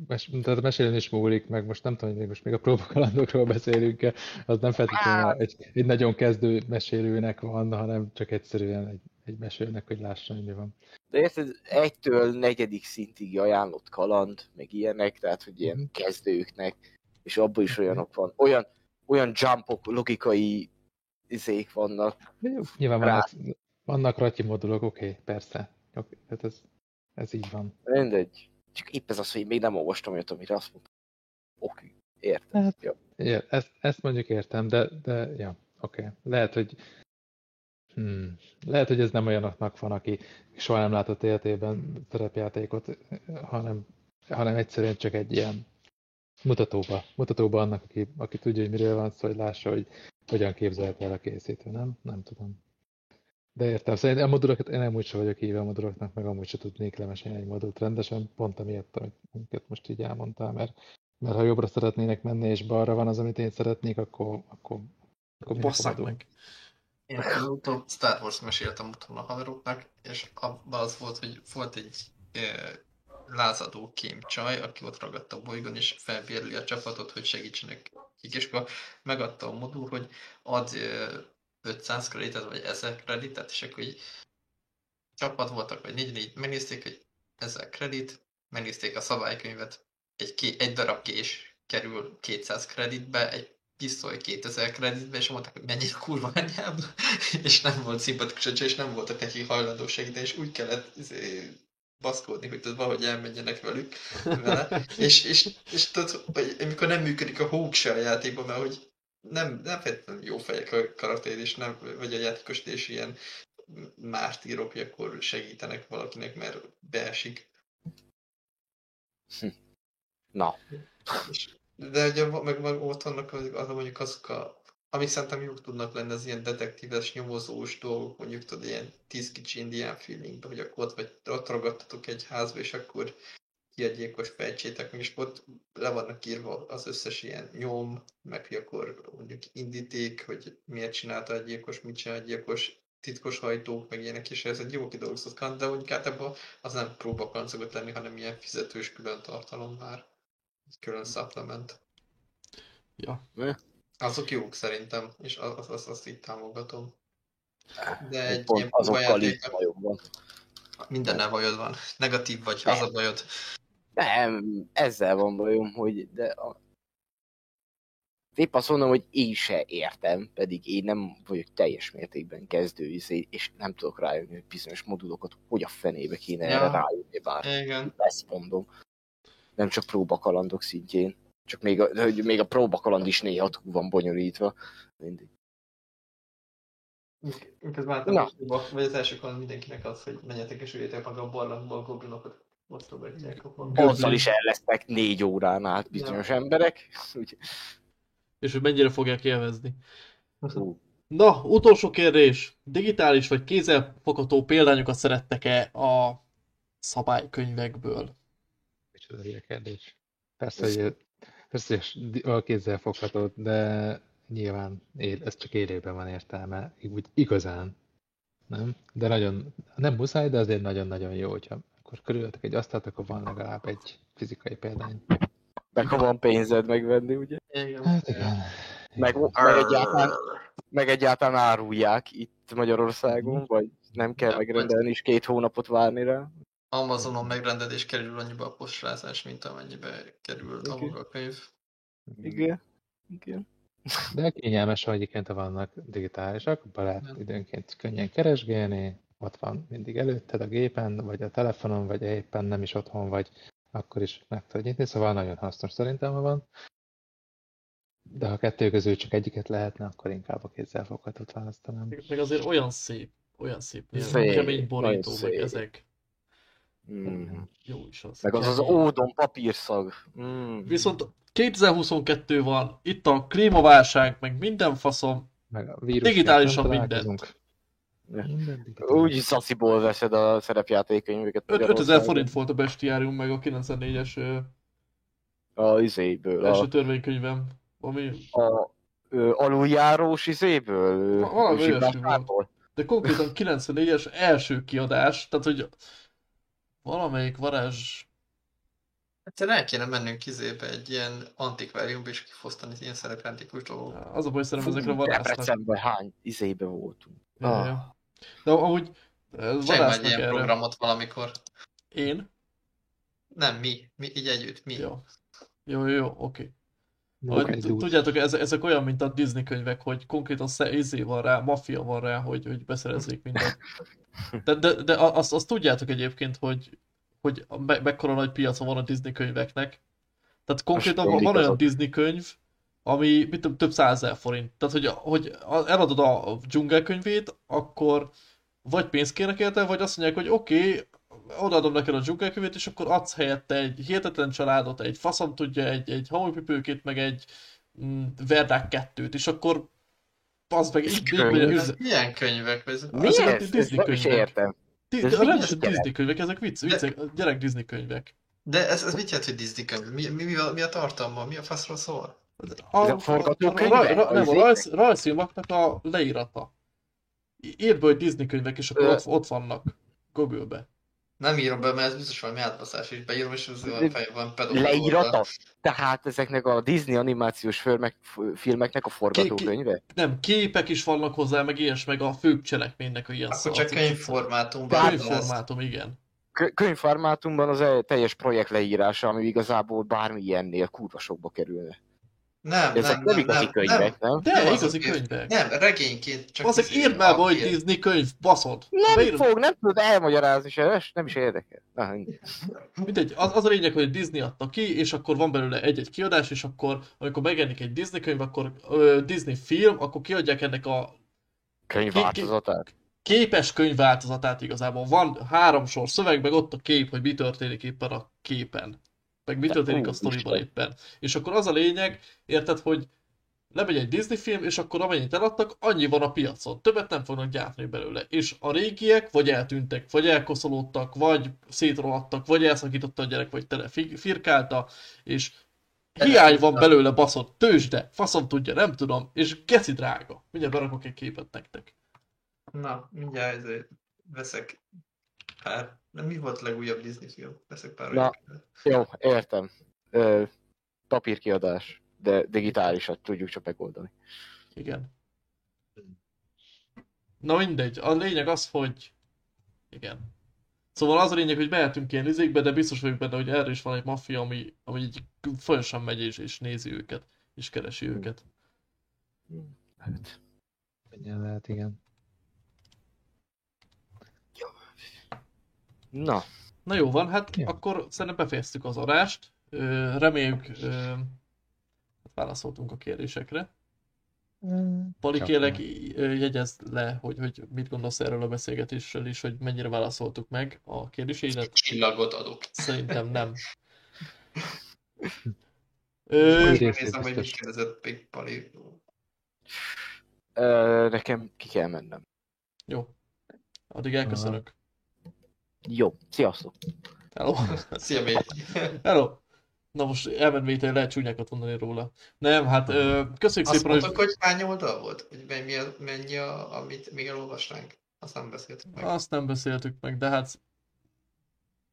mes, tehát a mesélőn is múlik, meg most nem tudom, hogy még most még a próbakalandokról beszélünk-e, az nem feltétlenül Hát. egy, egy nagyon kezdő mesélőnek van, hanem csak egyszerűen egy, egy mesélőnek, hogy lássa, hogy mi van. De érted, egytől negyedik szintig ajánlott kaland, meg ilyenek, tehát hogy ilyen Mhm. kezdőknek, és abban is Oké. olyanok van. Olyan, olyan jumpok, logikai izék vannak. Nyilván vannak, vannak ratyi modulok, oké, okay, persze. Okay, tehát ez, ez így van. Mindegy. Csak épp ez az, hogy még nem olvastam olyat, amire azt mondtam. Oké, értem. Hát, Jó. Ja, ezt, ezt mondjuk értem, de, de ja, oké. Okay. Lehet, hogy hmm, lehet, hogy ez nem olyanoknak van, aki soha nem látott életében szerepjátékot, hanem, hanem egyszerűen csak egy ilyen mutatóba, mutatóba annak, aki, aki tudja, hogy miről van szó, hogy lássa, hogy hogyan képzelte el a készítő, nem? Nem tudom. De értem, szerintem a modulokat, én nem úgy sem vagyok híve a moduloknak, meg amúgy sem tudnék lemesélni egy modult rendesen, pont amiatt, amiket most így elmondtál, mert, mert ha jobbra szeretnének menni, és balra van az, amit én szeretnék, akkor, akkor, akkor basszák meg. Én utóbb Star Wars meséltem utána a haveroknak, és abban az volt, hogy volt egy e, lázadó kémcsaj, aki ott ragadta a bolygón, és felbérli a csapatot, hogy segítsenek és akkor megadta a modul, hogy ad 500 kreditet, vagy 1000 kreditet, és akkor így csapat voltak, vagy négy, négy megnézték, hogy 1000 kredit, megnézték a szabálykönyvet, egy, ké, egy darab kés kerül 200 kreditbe, egy pisztoly 2000 kreditbe, és mondták, hogy mennyi kurva anyába, és nem volt szimpatikus és nem voltak neki hajlandó segíteni, és úgy kellett izé, baszkódni, hogy tudod, valahogy elmenjenek velük vele. és, és, és tudod, hogy amikor nem működik a hók se a játékban, mert hogy nem, nem feltétlenül jó fejek a karakter, és nem, vagy a játékos és ilyen mártírok, hogy akkor segítenek valakinek, mert beesik. Hm. Na. De ugye meg, meg ott vannak az, mondjuk azok a amik szerintem jók tudnak lenni, az ilyen detektíves, nyomozós dolgok, mondjuk tudod, ilyen tíz kicsi indián feelingben, hogy akkor ott, vagy ott ragadtatok egy házba, és akkor ki a gyilkos fejtsétek meg, és ott le vannak írva az összes ilyen nyom, meg hogy akkor mondjuk indíték, hogy miért csinálta a gyilkos, mit csinál a gyilkos, titkos hajtók, meg ilyenek, és ez egy jó kidolgozott kant, de mondjuk általában az nem próbakan szokott lenni, hanem ilyen fizetős külön tartalom már. Egy külön supplement. Ja. Azok jók szerintem, és azt, azt, azt így támogatom. De egy Pont ilyen azokkal így bajom Mindennel bajod van. Negatív vagy, az a bajod. Nem, ezzel van bajom, hogy de a... Épp azt mondom, hogy én se értem, pedig én nem vagyok teljes mértékben kezdő, izé, és nem tudok rájönni, hogy bizonyos modulokat hogy a fenébe kéne ja. erre rájönni, bár Igen. ezt mondom. Nem csak próbakalandok szintjén. Csak még a, hogy még a próbakaland is néha túl van bonyolítva. Mindig. Közben általában, vagy az első kaland mindenkinek az, hogy menjetek és üljétek maga a barlangba a goblinokat. Azzal is el lesznek négy órán át bizonyos ja. emberek. És hogy mennyire fogják élvezni. Na, utolsó kérdés. Digitális vagy kézzelfogható példányokat szerettek-e a szabálykönyvekből? Micsoda kérdés. Persze, hogy Persze, a kézzel fogható, de nyilván él, ez csak élőben van értelme, úgy igazán. Nem? De nagyon, nem muszáj, de azért nagyon-nagyon jó, hogyha akkor körülöttek egy asztalt, akkor van legalább egy fizikai példány. Meg ha van pénzed megvenni, ugye? Igen. Hát igen. Meg, meg, egyáltalán, meg egyáltalán árulják itt Magyarországon, mhm. vagy nem kell megrendelni és két hónapot várni rá? Amazonon megrendelés kerül annyiba a postrázás, mint amennyibe kerül a maga a könyv. Igen. Igen. De kényelmes, hogy egyébként vannak digitálisak, be lehet időnként könnyen keresgélni, ott van mindig előtted a gépen, vagy a telefonon, vagy éppen nem is otthon vagy, akkor is meg tudod nyitni, szóval nagyon hasznos szerintem van. De ha kettő közül csak egyiket lehetne, akkor inkább a kézzel foghatót választanám. Meg azért olyan szép, olyan szép, szép kemény borító, meg ezek. Mm. Jó is az. Meg az az ódon papírszag. Mm. Viszont 2022 van, itt a klímaválság, meg minden faszom. Meg a vírus digitálisan minden. Úgy szasziból veszed a szerepjátékönyveket. 5000 forint volt a bestiárium, meg a 94-es a izéből. Első a... törvénykönyvem. Ami... A ö, aluljárós izéből. Valami De konkrétan 94-es első kiadás, tehát hogy valamelyik varázs... Egyszer el kéne mennünk kizébe egy ilyen antikváriumba és kifosztani ilyen szerepjátékos dolgok. Az a baj, szerintem ezekre varásznak. Debrecenben hány izébe voltunk. Ja, ah. ja. De ahogy varásznak egy ilyen erre. programot valamikor. Én? Nem, mi. Mi, így együtt, mi. Jó, jó, jó, oké. Okay. Tudjátok, ezek, ezek olyan, mint a Disney könyvek, hogy konkrétan izé van rá, maffia van rá, hogy, hogy beszerezzék mindent. De, de, de azt, azt tudjátok egyébként, hogy, hogy me, mekkora nagy piaca van a Disney könyveknek. Tehát konkrétan van, van olyan Disney könyv, ami mit tudom, több százezer forint. Tehát, hogy, hogy eladod a dzsungelkönyvét, akkor vagy pénzt kérnek érte, vagy azt mondják, hogy oké, okay, odaadom neked a dzsungelkönyvét, és akkor adsz helyette egy hihetetlen családot, egy faszom tudja, egy, egy hamupipőkét, meg egy mm, verdák kettőt, és akkor Az meg így milyen könyvek? Ez... Mi Ezek a ez? Disney könyvek. értem. Ez a mi rendes ez gyerek? Disney könyvek, ezek vicc, viccek, gyerek Disney könyvek. De ez, ez mit jelent, hogy Disney könyv? Mi, mi, mi, a, mi a tartalma? Mi a faszról szól? A, a forgatókönyvek? nem, a Az rajz, rajzfilmaknak a leírata. Írd be, hogy Disney könyvek, és akkor ott, ott vannak Google-be. Nem írom be, mert ez biztos valami átbaszás, és beírom, és ez olyan fej van pedofil Leírata? Tehát ezeknek a Disney animációs filmek, filmeknek a forgatókönyve? Nem, képek is vannak hozzá, meg ilyes, meg a főbb cselekménynek a ilyen Akkor csak könyvformátumban. Könyvformátum, igen. Kö- könyvformátumban az teljes projekt leírása, ami igazából bármi ilyennél kurva sokba kerülne. Nem, Ezek nem, nem, nem, igazi nem, könyvek, nem? De Nem az igazi könyvek. Nem, regényként csak... Azok izé, írd már hogy. Disney könyv, baszod. Nem beírod- fog, nem tudod elmagyarázni se, nem is érdekel. Na, mindegy. Mindegy, az, az a lényeg, hogy Disney adta ki, és akkor van belőle egy-egy kiadás, és akkor, amikor megjelenik egy Disney könyv, akkor ö, Disney film, akkor kiadják ennek a Könyvváltozatát. képes könyv változatát igazából. Van három sor szöveg, meg ott a kép, hogy mi történik éppen a képen. Meg mi történik a sztoriban éppen. És akkor az a lényeg, érted, hogy lemegy egy Disney film, és akkor amennyit eladtak, annyi van a piacon. Többet nem fognak gyártani belőle. És a régiek vagy eltűntek, vagy elkoszolódtak, vagy szétrohadtak, vagy elszakította a gyerek, vagy tele fi- firkálta, és hiány van belőle baszott tőzsde, faszom tudja, nem tudom, és geci drága. Mindjárt berakok egy képet nektek. Na, mindjárt ezért veszek pár... Nem, mi volt a legújabb Disney film? Veszek pár Na. olyan. Jó, értem. Ö, papírkiadás, de digitálisat tudjuk csak megoldani. Igen. Na mindegy, a lényeg az, hogy... Igen. Szóval az a lényeg, hogy mehetünk ilyen izékbe, de biztos vagyok benne, hogy erre is van egy maffia, ami, ami így folyamatosan megy és, és nézi őket, és keresi őket. Hát, Könnyen lehet, igen. Na, Na jó van, hát Ja. akkor szerintem befejeztük az adást. Ö, reméljük, ö, hát válaszoltunk a kérdésekre. Pali, Csak kérlek, ö, jegyezd le, hogy, hogy mit gondolsz erről a beszélgetésről is, hogy mennyire válaszoltuk meg a kérdéseidet. Csillagot adok. Szerintem nem. Ö, Úgy Megnézem, részét hogy mit kérdezett Big Pali. ö, nekem ki kell mennem. jó. Addig elköszönök. Jó, sziasztok! Hello. Szia. Hello. Na most elment vétel, lehet csúnyákat mondani róla. Nem, hát ö, köszönjük Azt szépen, mondtuk, hogy... hogy hány oldal volt? Hogy mennyi, a- mennyi a, amit még elolvasnánk? Azt nem beszéltük meg. Azt nem beszéltük meg, de hát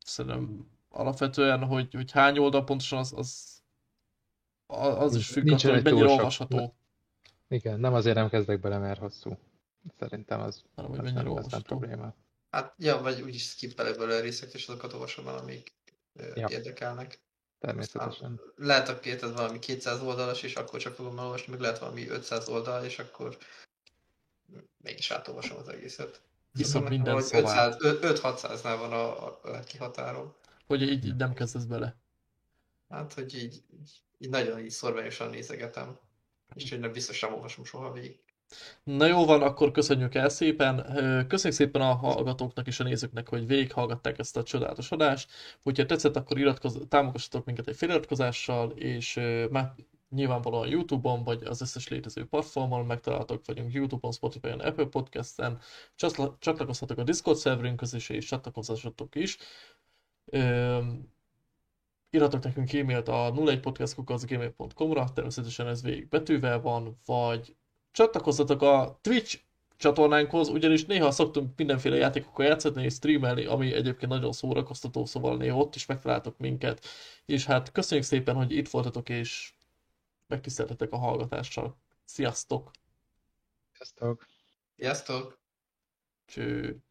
szerintem alapvetően, hogy, hogy hány oldal pontosan az, az, az is függ attól, hogy mennyire olvasható. Igen, nem azért nem kezdek bele, mert hosszú. Szerintem az, Hanem, hogy az mennyire nem, nem olvasható. probléma. Hát, ja, vagy úgyis skippelek belőle részeket, és azokat olvasom el, amik Ja. érdekelnek. Természetesen. Lehet, hogy ez valami 200 oldalas, és akkor csak fogom elolvasni, meg lehet valami 500 oldal, és akkor mégis átolvasom az egészet. Nekem minden valahogy szavát. 500 5-600-nál van a, a, a kihatárom. Hogy így, így nem kezdesz bele. Hát, hogy így, így, így nagyon így szorványosan nézegetem. És hogy nem biztos nem olvasom soha végig. Na jó van, akkor köszönjük el szépen. Köszönjük szépen a hallgatóknak és a nézőknek, hogy végighallgatták ezt a csodálatos adást. Hogyha tetszett, akkor iratkoz... támogassatok minket egy feliratkozással, és már nyilvánvalóan YouTube-on, vagy az összes létező platformon megtalálhatók vagyunk YouTube-on, Spotify-on, Apple Podcast-en, Csatla- csatlakozhatok a Discord szerverünkhöz is, és csatlakozhassatok is. Ö, írhatok nekünk e-mailt a 01podcast.gmail.com-ra, természetesen ez végig betűvel van, vagy csatlakozzatok a Twitch csatornánkhoz, ugyanis néha szoktunk mindenféle játékokkal játszani és streamelni, ami egyébként nagyon szórakoztató, szóval néha ott is megtaláltok minket. És hát köszönjük szépen, hogy itt voltatok és megtiszteltetek a hallgatással. Sziasztok! Sziasztok! Sziasztok! Cső!